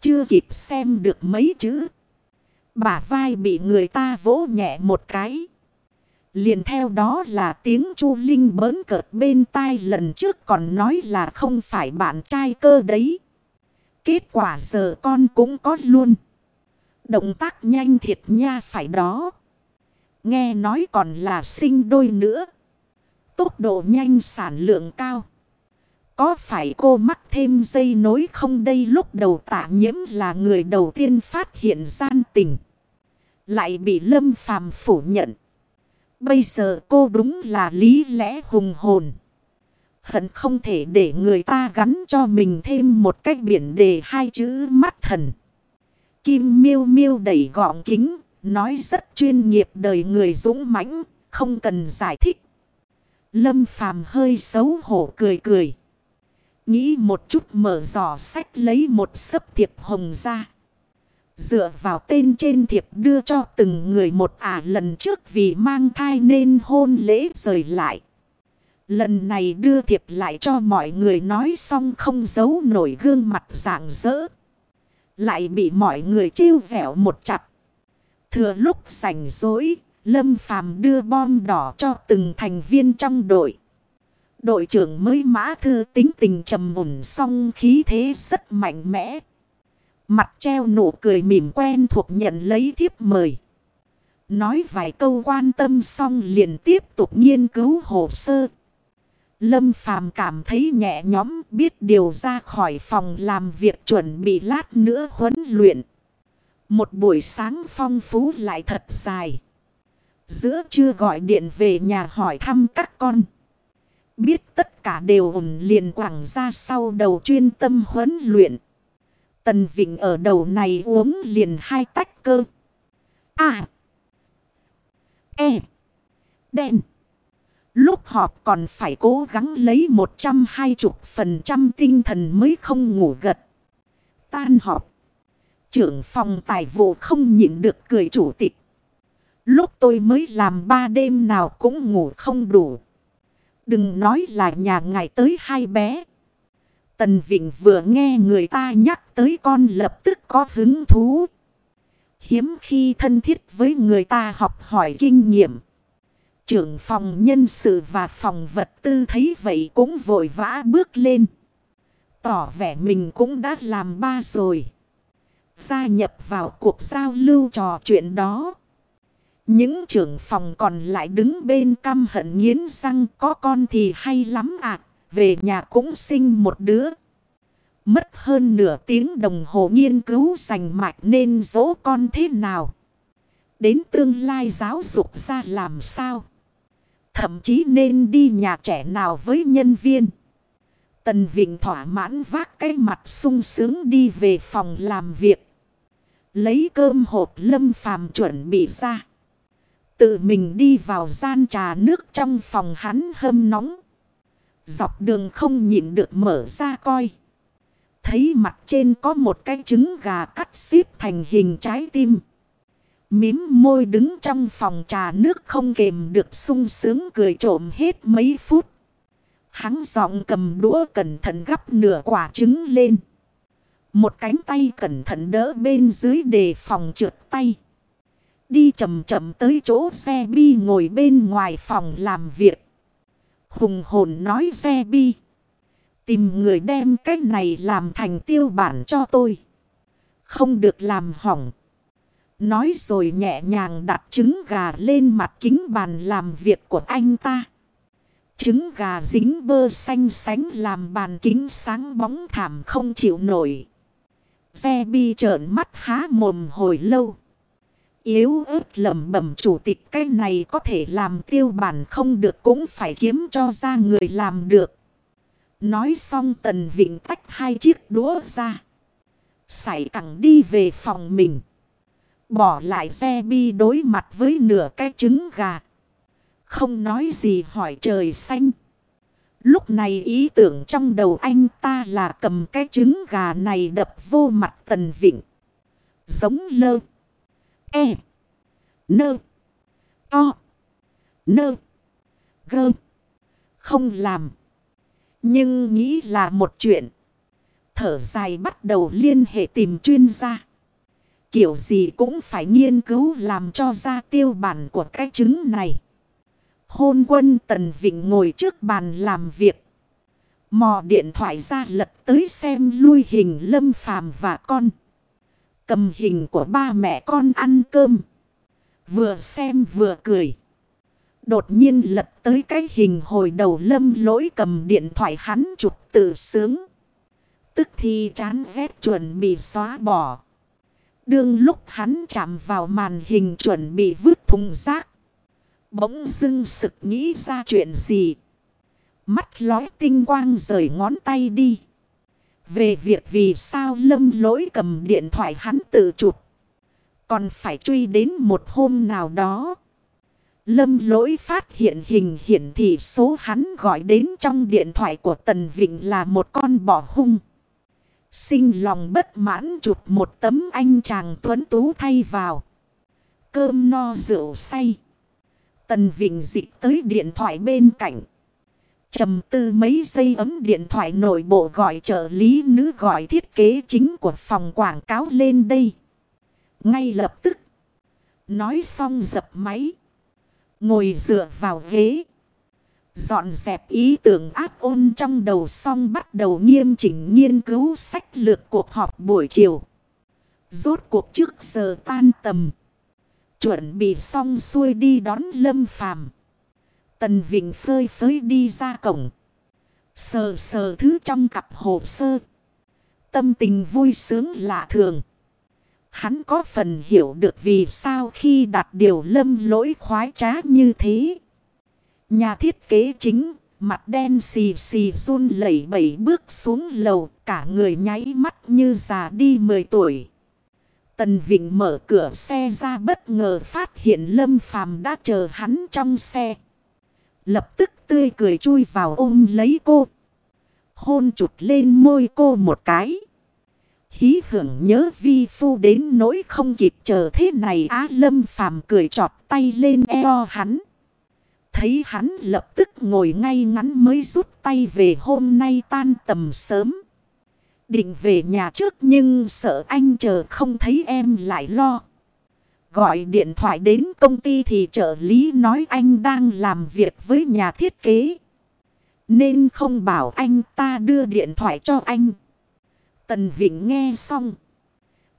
Chưa kịp xem được mấy chữ. Bả vai bị người ta vỗ nhẹ một cái. Liền theo đó là tiếng Chu Linh bớn cợt bên tai lần trước còn nói là không phải bạn trai cơ đấy. Kết quả giờ con cũng có luôn. Động tác nhanh thiệt nha phải đó. Nghe nói còn là sinh đôi nữa. Tốc độ nhanh sản lượng cao. Có phải cô mắc thêm dây nối không đây lúc đầu tạ nhiễm là người đầu tiên phát hiện gian tình. Lại bị lâm phàm phủ nhận. Bây giờ cô đúng là lý lẽ hùng hồn. Hận không thể để người ta gắn cho mình thêm một cách biển đề hai chữ mắt thần. Kim miêu miêu đẩy gọn kính, nói rất chuyên nghiệp đời người dũng mãnh, không cần giải thích. Lâm phàm hơi xấu hổ cười cười. Nghĩ một chút mở giỏ sách lấy một sấp thiệp hồng ra. Dựa vào tên trên thiệp đưa cho từng người một ả lần trước vì mang thai nên hôn lễ rời lại. Lần này đưa thiệp lại cho mọi người nói xong không giấu nổi gương mặt rạng rỡ. Lại bị mọi người trêu vẻo một chặp. Thừa lúc sảnh dối, Lâm Phàm đưa bom đỏ cho từng thành viên trong đội. Đội trưởng mới mã thư tính tình trầm mùn song khí thế rất mạnh mẽ. Mặt treo nụ cười mỉm quen thuộc nhận lấy thiếp mời. Nói vài câu quan tâm xong liền tiếp tục nghiên cứu hồ sơ. Lâm Phàm cảm thấy nhẹ nhõm biết điều ra khỏi phòng làm việc chuẩn bị lát nữa huấn luyện. Một buổi sáng phong phú lại thật dài. Giữa trưa gọi điện về nhà hỏi thăm các con. Biết tất cả đều ổn liền quảng ra sau đầu chuyên tâm huấn luyện. Tần Vịnh ở đầu này uống liền hai tách cơ. À. E. Đen. Lúc họp còn phải cố gắng lấy 120% tinh thần mới không ngủ gật. Tan họp. Trưởng phòng tài vụ không nhịn được cười chủ tịch. Lúc tôi mới làm ba đêm nào cũng ngủ không đủ. Đừng nói là nhà ngài tới hai bé. Tần Vịnh vừa nghe người ta nhắc tới con lập tức có hứng thú. Hiếm khi thân thiết với người ta học hỏi kinh nghiệm. Trưởng phòng nhân sự và phòng vật tư thấy vậy cũng vội vã bước lên. Tỏ vẻ mình cũng đã làm ba rồi. Gia nhập vào cuộc giao lưu trò chuyện đó. Những trưởng phòng còn lại đứng bên căm hận nghiến răng, có con thì hay lắm ạ về nhà cũng sinh một đứa. Mất hơn nửa tiếng đồng hồ nghiên cứu sành mạch nên dỗ con thế nào. Đến tương lai giáo dục ra làm sao. Thậm chí nên đi nhà trẻ nào với nhân viên. Tần Vịnh thỏa mãn vác cái mặt sung sướng đi về phòng làm việc. Lấy cơm hộp lâm phàm chuẩn bị ra. Tự mình đi vào gian trà nước trong phòng hắn hâm nóng. Dọc đường không nhịn được mở ra coi. thấy mặt trên có một cái trứng gà cắt xếp thành hình trái tim. Mím môi đứng trong phòng trà nước không kềm được sung sướng cười trộm hết mấy phút. Hắn giọng cầm đũa cẩn thận gắp nửa quả trứng lên. Một cánh tay cẩn thận đỡ bên dưới để phòng trượt tay. Đi chậm chậm tới chỗ xe bi ngồi bên ngoài phòng làm việc. Hùng hồn nói xe bi. Tìm người đem cái này làm thành tiêu bản cho tôi. Không được làm hỏng. Nói rồi nhẹ nhàng đặt trứng gà lên mặt kính bàn làm việc của anh ta. Trứng gà dính bơ xanh sánh làm bàn kính sáng bóng thảm không chịu nổi. Xe bi trợn mắt há mồm hồi lâu. Yếu ớt lầm bẩm chủ tịch, cái này có thể làm tiêu bản không được cũng phải kiếm cho ra người làm được. Nói xong tần vịnh tách hai chiếc đũa ra. sải cẳng đi về phòng mình. Bỏ lại xe bi đối mặt với nửa cái trứng gà. Không nói gì hỏi trời xanh. Lúc này ý tưởng trong đầu anh ta là cầm cái trứng gà này đập vô mặt tần vịnh. Giống lơ. E. Nơ. To. Nơ. Gơ. Không làm. Nhưng nghĩ là một chuyện. Thở dài bắt đầu liên hệ tìm chuyên gia. Kiểu gì cũng phải nghiên cứu làm cho ra tiêu bản của cái chứng này. Hôn quân Tần Vịnh ngồi trước bàn làm việc. Mò điện thoại ra lật tới xem lui hình lâm phàm và con. Cầm hình của ba mẹ con ăn cơm. Vừa xem vừa cười. Đột nhiên lật tới cái hình hồi đầu lâm lỗi cầm điện thoại hắn chụp tự sướng. Tức thì chán ghét chuẩn bị xóa bỏ. Đương lúc hắn chạm vào màn hình chuẩn bị vứt thùng rác. Bỗng dưng sực nghĩ ra chuyện gì. Mắt lói tinh quang rời ngón tay đi. Về việc vì sao lâm lỗi cầm điện thoại hắn tự chụp. Còn phải truy đến một hôm nào đó. Lâm lỗi phát hiện hình hiển thị số hắn gọi đến trong điện thoại của Tần Vịnh là một con bò hung. Sinh lòng bất mãn chụp một tấm anh chàng tuấn tú thay vào. Cơm no rượu say. Tần Vịnh dịch tới điện thoại bên cạnh trầm tư mấy giây ấm điện thoại nội bộ gọi trợ lý nữ gọi thiết kế chính của phòng quảng cáo lên đây. Ngay lập tức. Nói xong dập máy. Ngồi dựa vào ghế. Dọn dẹp ý tưởng áp ôn trong đầu xong bắt đầu nghiêm chỉnh nghiên cứu sách lược cuộc họp buổi chiều. Rốt cuộc trước giờ tan tầm. Chuẩn bị xong xuôi đi đón lâm phàm. Tần Vịnh phơi phới đi ra cổng. Sờ sờ thứ trong cặp hồ sơ. Tâm tình vui sướng lạ thường. Hắn có phần hiểu được vì sao khi đặt điều lâm lỗi khoái trá như thế. Nhà thiết kế chính, mặt đen xì xì run lẩy bẩy bước xuống lầu, cả người nháy mắt như già đi 10 tuổi. Tần Vịnh mở cửa xe ra bất ngờ phát hiện Lâm Phàm đã chờ hắn trong xe. Lập tức tươi cười chui vào ôm lấy cô. Hôn chụt lên môi cô một cái. Hí hưởng nhớ vi phu đến nỗi không kịp chờ thế này, á Lâm Phàm cười trọt tay lên eo hắn. Thấy hắn lập tức ngồi ngay ngắn mới rút tay về hôm nay tan tầm sớm. Định về nhà trước nhưng sợ anh chờ không thấy em lại lo. Gọi điện thoại đến công ty thì trợ lý nói anh đang làm việc với nhà thiết kế. Nên không bảo anh ta đưa điện thoại cho anh. Tần Vịnh nghe xong.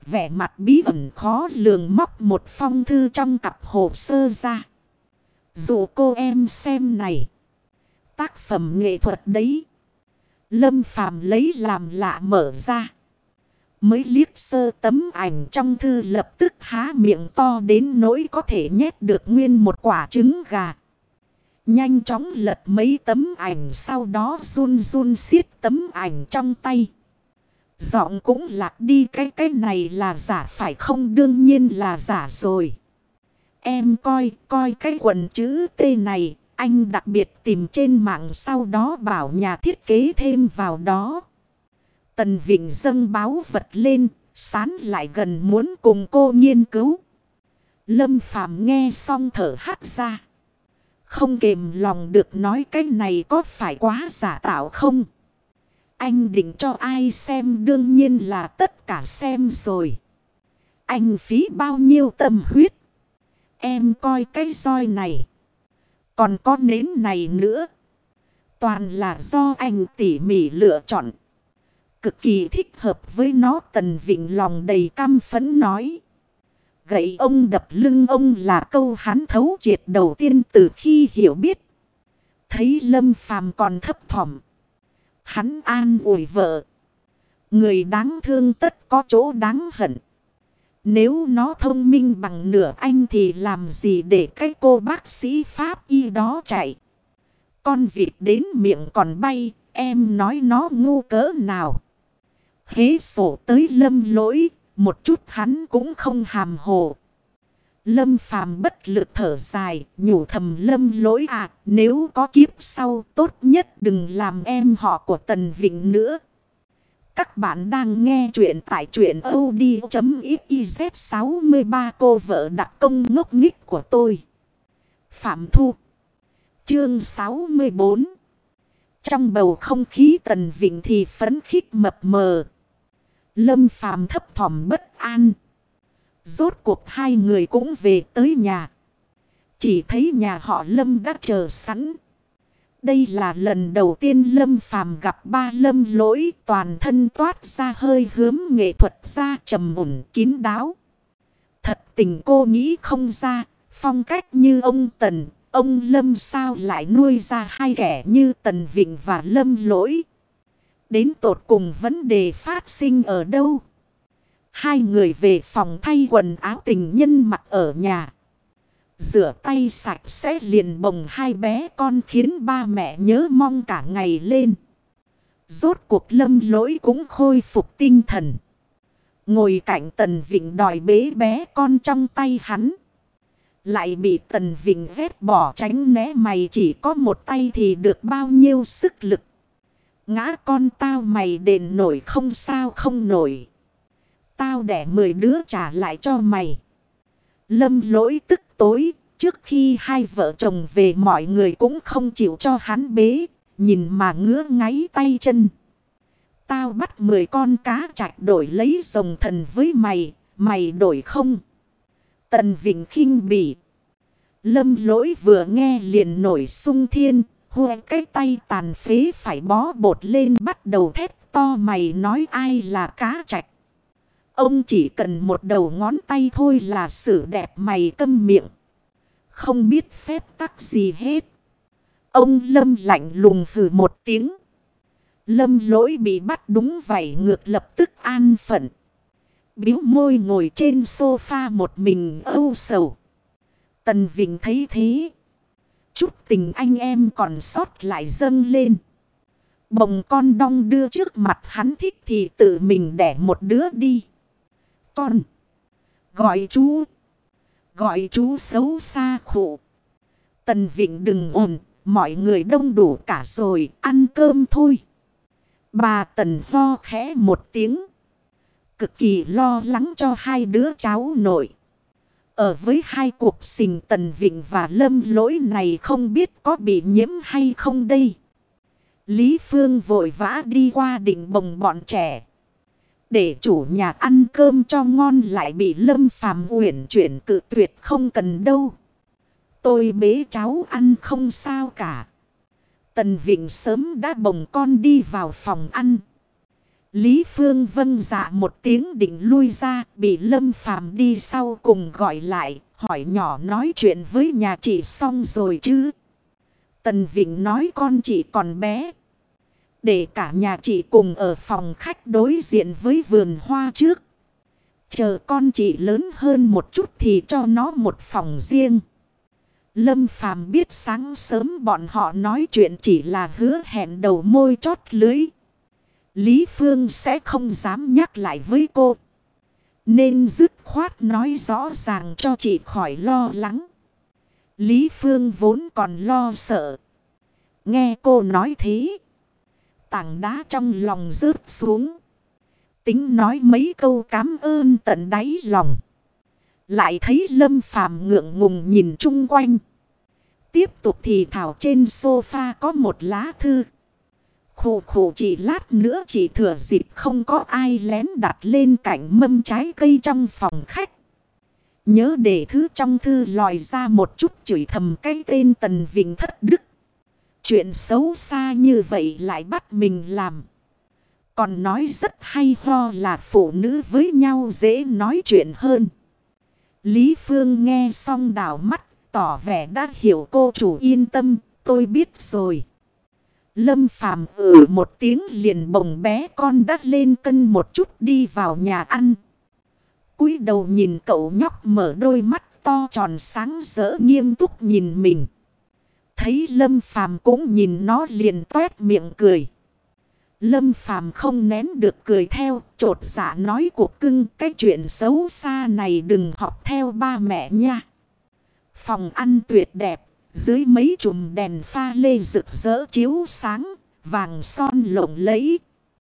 Vẻ mặt bí ẩn khó lường móc một phong thư trong cặp hồ sơ ra. dù cô em xem này. Tác phẩm nghệ thuật đấy. Lâm Phàm lấy làm lạ mở ra. Mới liếc sơ tấm ảnh trong thư lập tức há miệng to đến nỗi có thể nhét được nguyên một quả trứng gà. Nhanh chóng lật mấy tấm ảnh sau đó run run xiết tấm ảnh trong tay. Giọng cũng lạc đi cái cái này là giả phải không đương nhiên là giả rồi. Em coi, coi cái quần chữ T này, anh đặc biệt tìm trên mạng sau đó bảo nhà thiết kế thêm vào đó. Tần Vịnh dâng báo vật lên, sán lại gần muốn cùng cô nghiên cứu. Lâm Phàm nghe xong thở hắt ra. Không kềm lòng được nói cái này có phải quá giả tạo không? Anh định cho ai xem đương nhiên là tất cả xem rồi. Anh phí bao nhiêu tâm huyết. Em coi cái roi này. Còn có nến này nữa. Toàn là do anh tỉ mỉ lựa chọn. Cực kỳ thích hợp với nó tần vịnh lòng đầy căm phấn nói. Gậy ông đập lưng ông là câu hắn thấu triệt đầu tiên từ khi hiểu biết. Thấy lâm phàm còn thấp thỏm. Hắn an ủi vợ. Người đáng thương tất có chỗ đáng hận. Nếu nó thông minh bằng nửa anh thì làm gì để cái cô bác sĩ Pháp y đó chạy. Con vịt đến miệng còn bay, em nói nó ngu cỡ nào. Hế sổ tới lâm lỗi, một chút hắn cũng không hàm hồ. Lâm phàm bất lực thở dài, nhủ thầm lâm lỗi à, nếu có kiếp sau tốt nhất đừng làm em họ của Tần Vịnh nữa. Các bạn đang nghe chuyện tại chuyện od.xyz 63 cô vợ đặc công ngốc nghích của tôi. Phạm Thu Chương 64 Trong bầu không khí Tần Vịnh thì phấn khích mập mờ. Lâm Phàm thấp thỏm bất an. Rốt cuộc hai người cũng về tới nhà. Chỉ thấy nhà họ Lâm đã chờ sẵn. Đây là lần đầu tiên Lâm Phàm gặp ba Lâm lỗi toàn thân toát ra hơi hướng nghệ thuật ra trầm mùn kín đáo. Thật tình cô nghĩ không ra, phong cách như ông Tần, ông Lâm sao lại nuôi ra hai kẻ như Tần Vịnh và Lâm lỗi. Đến tột cùng vấn đề phát sinh ở đâu? Hai người về phòng thay quần áo tình nhân mặc ở nhà. Rửa tay sạch sẽ liền bồng hai bé con khiến ba mẹ nhớ mong cả ngày lên. Rốt cuộc lâm lỗi cũng khôi phục tinh thần. Ngồi cạnh Tần Vịnh đòi bế bé con trong tay hắn. Lại bị Tần Vịnh vết bỏ tránh né mày chỉ có một tay thì được bao nhiêu sức lực. Ngã con tao mày đền nổi không sao không nổi. Tao đẻ mười đứa trả lại cho mày. Lâm lỗi tức tối. Trước khi hai vợ chồng về mọi người cũng không chịu cho hắn bế. Nhìn mà ngứa ngáy tay chân. Tao bắt mười con cá chạch đổi lấy rồng thần với mày. Mày đổi không? Tần Vịnh khinh bỉ. Lâm lỗi vừa nghe liền nổi sung thiên. Hùa cái tay tàn phế phải bó bột lên bắt đầu thét to mày nói ai là cá chạch. Ông chỉ cần một đầu ngón tay thôi là xử đẹp mày câm miệng. Không biết phép tắc gì hết. Ông Lâm lạnh lùng hừ một tiếng. Lâm lỗi bị bắt đúng vậy ngược lập tức an phận. Biếu môi ngồi trên sofa một mình âu sầu. Tần Vịnh thấy thế. Chút tình anh em còn sót lại dâng lên. Bồng con đong đưa trước mặt hắn thích thì tự mình đẻ một đứa đi con. Gọi chú. Gọi chú xấu xa khổ. Tần Vịnh đừng ồn. Mọi người đông đủ cả rồi. Ăn cơm thôi. Bà Tần lo khẽ một tiếng. Cực kỳ lo lắng cho hai đứa cháu nội. Ở với hai cuộc xình Tần Vịnh và Lâm lỗi này không biết có bị nhiễm hay không đây. Lý Phương vội vã đi qua đỉnh bồng bọn trẻ. Để chủ nhà ăn cơm cho ngon lại bị lâm phàm uyển chuyển cự tuyệt không cần đâu. Tôi bế cháu ăn không sao cả. Tần Vịnh sớm đã bồng con đi vào phòng ăn. Lý Phương vâng dạ một tiếng định lui ra, bị Lâm Phàm đi sau cùng gọi lại, hỏi nhỏ nói chuyện với nhà chị xong rồi chứ. Tần Vịnh nói con chị còn bé, để cả nhà chị cùng ở phòng khách đối diện với vườn hoa trước. Chờ con chị lớn hơn một chút thì cho nó một phòng riêng. Lâm Phàm biết sáng sớm bọn họ nói chuyện chỉ là hứa hẹn đầu môi chót lưới. Lý Phương sẽ không dám nhắc lại với cô. Nên dứt khoát nói rõ ràng cho chị khỏi lo lắng. Lý Phương vốn còn lo sợ. Nghe cô nói thế, tảng đá trong lòng rớt xuống. tính nói mấy câu cảm ơn tận đáy lòng. Lại thấy Lâm Phàm ngượng ngùng nhìn chung quanh. Tiếp tục thì thảo trên sofa có một lá thư. Khủ khủ chỉ lát nữa chỉ thừa dịp không có ai lén đặt lên cạnh mâm trái cây trong phòng khách. Nhớ để thứ trong thư lòi ra một chút chửi thầm cái tên Tần Vịnh Thất Đức. Chuyện xấu xa như vậy lại bắt mình làm. Còn nói rất hay ho là phụ nữ với nhau dễ nói chuyện hơn. Lý Phương nghe xong đảo mắt, tỏ vẻ đã hiểu cô chủ yên tâm, tôi biết rồi. Lâm Phàm ử một tiếng liền bồng bé con đắt lên cân một chút đi vào nhà ăn. cúi đầu nhìn cậu nhóc mở đôi mắt to tròn sáng rỡ nghiêm túc nhìn mình. Thấy Lâm Phàm cũng nhìn nó liền toét miệng cười. Lâm Phàm không nén được cười theo, trột dạ nói cuộc cưng cái chuyện xấu xa này đừng học theo ba mẹ nha. Phòng ăn tuyệt đẹp, dưới mấy chùm đèn pha lê rực rỡ chiếu sáng, vàng son lộng lẫy,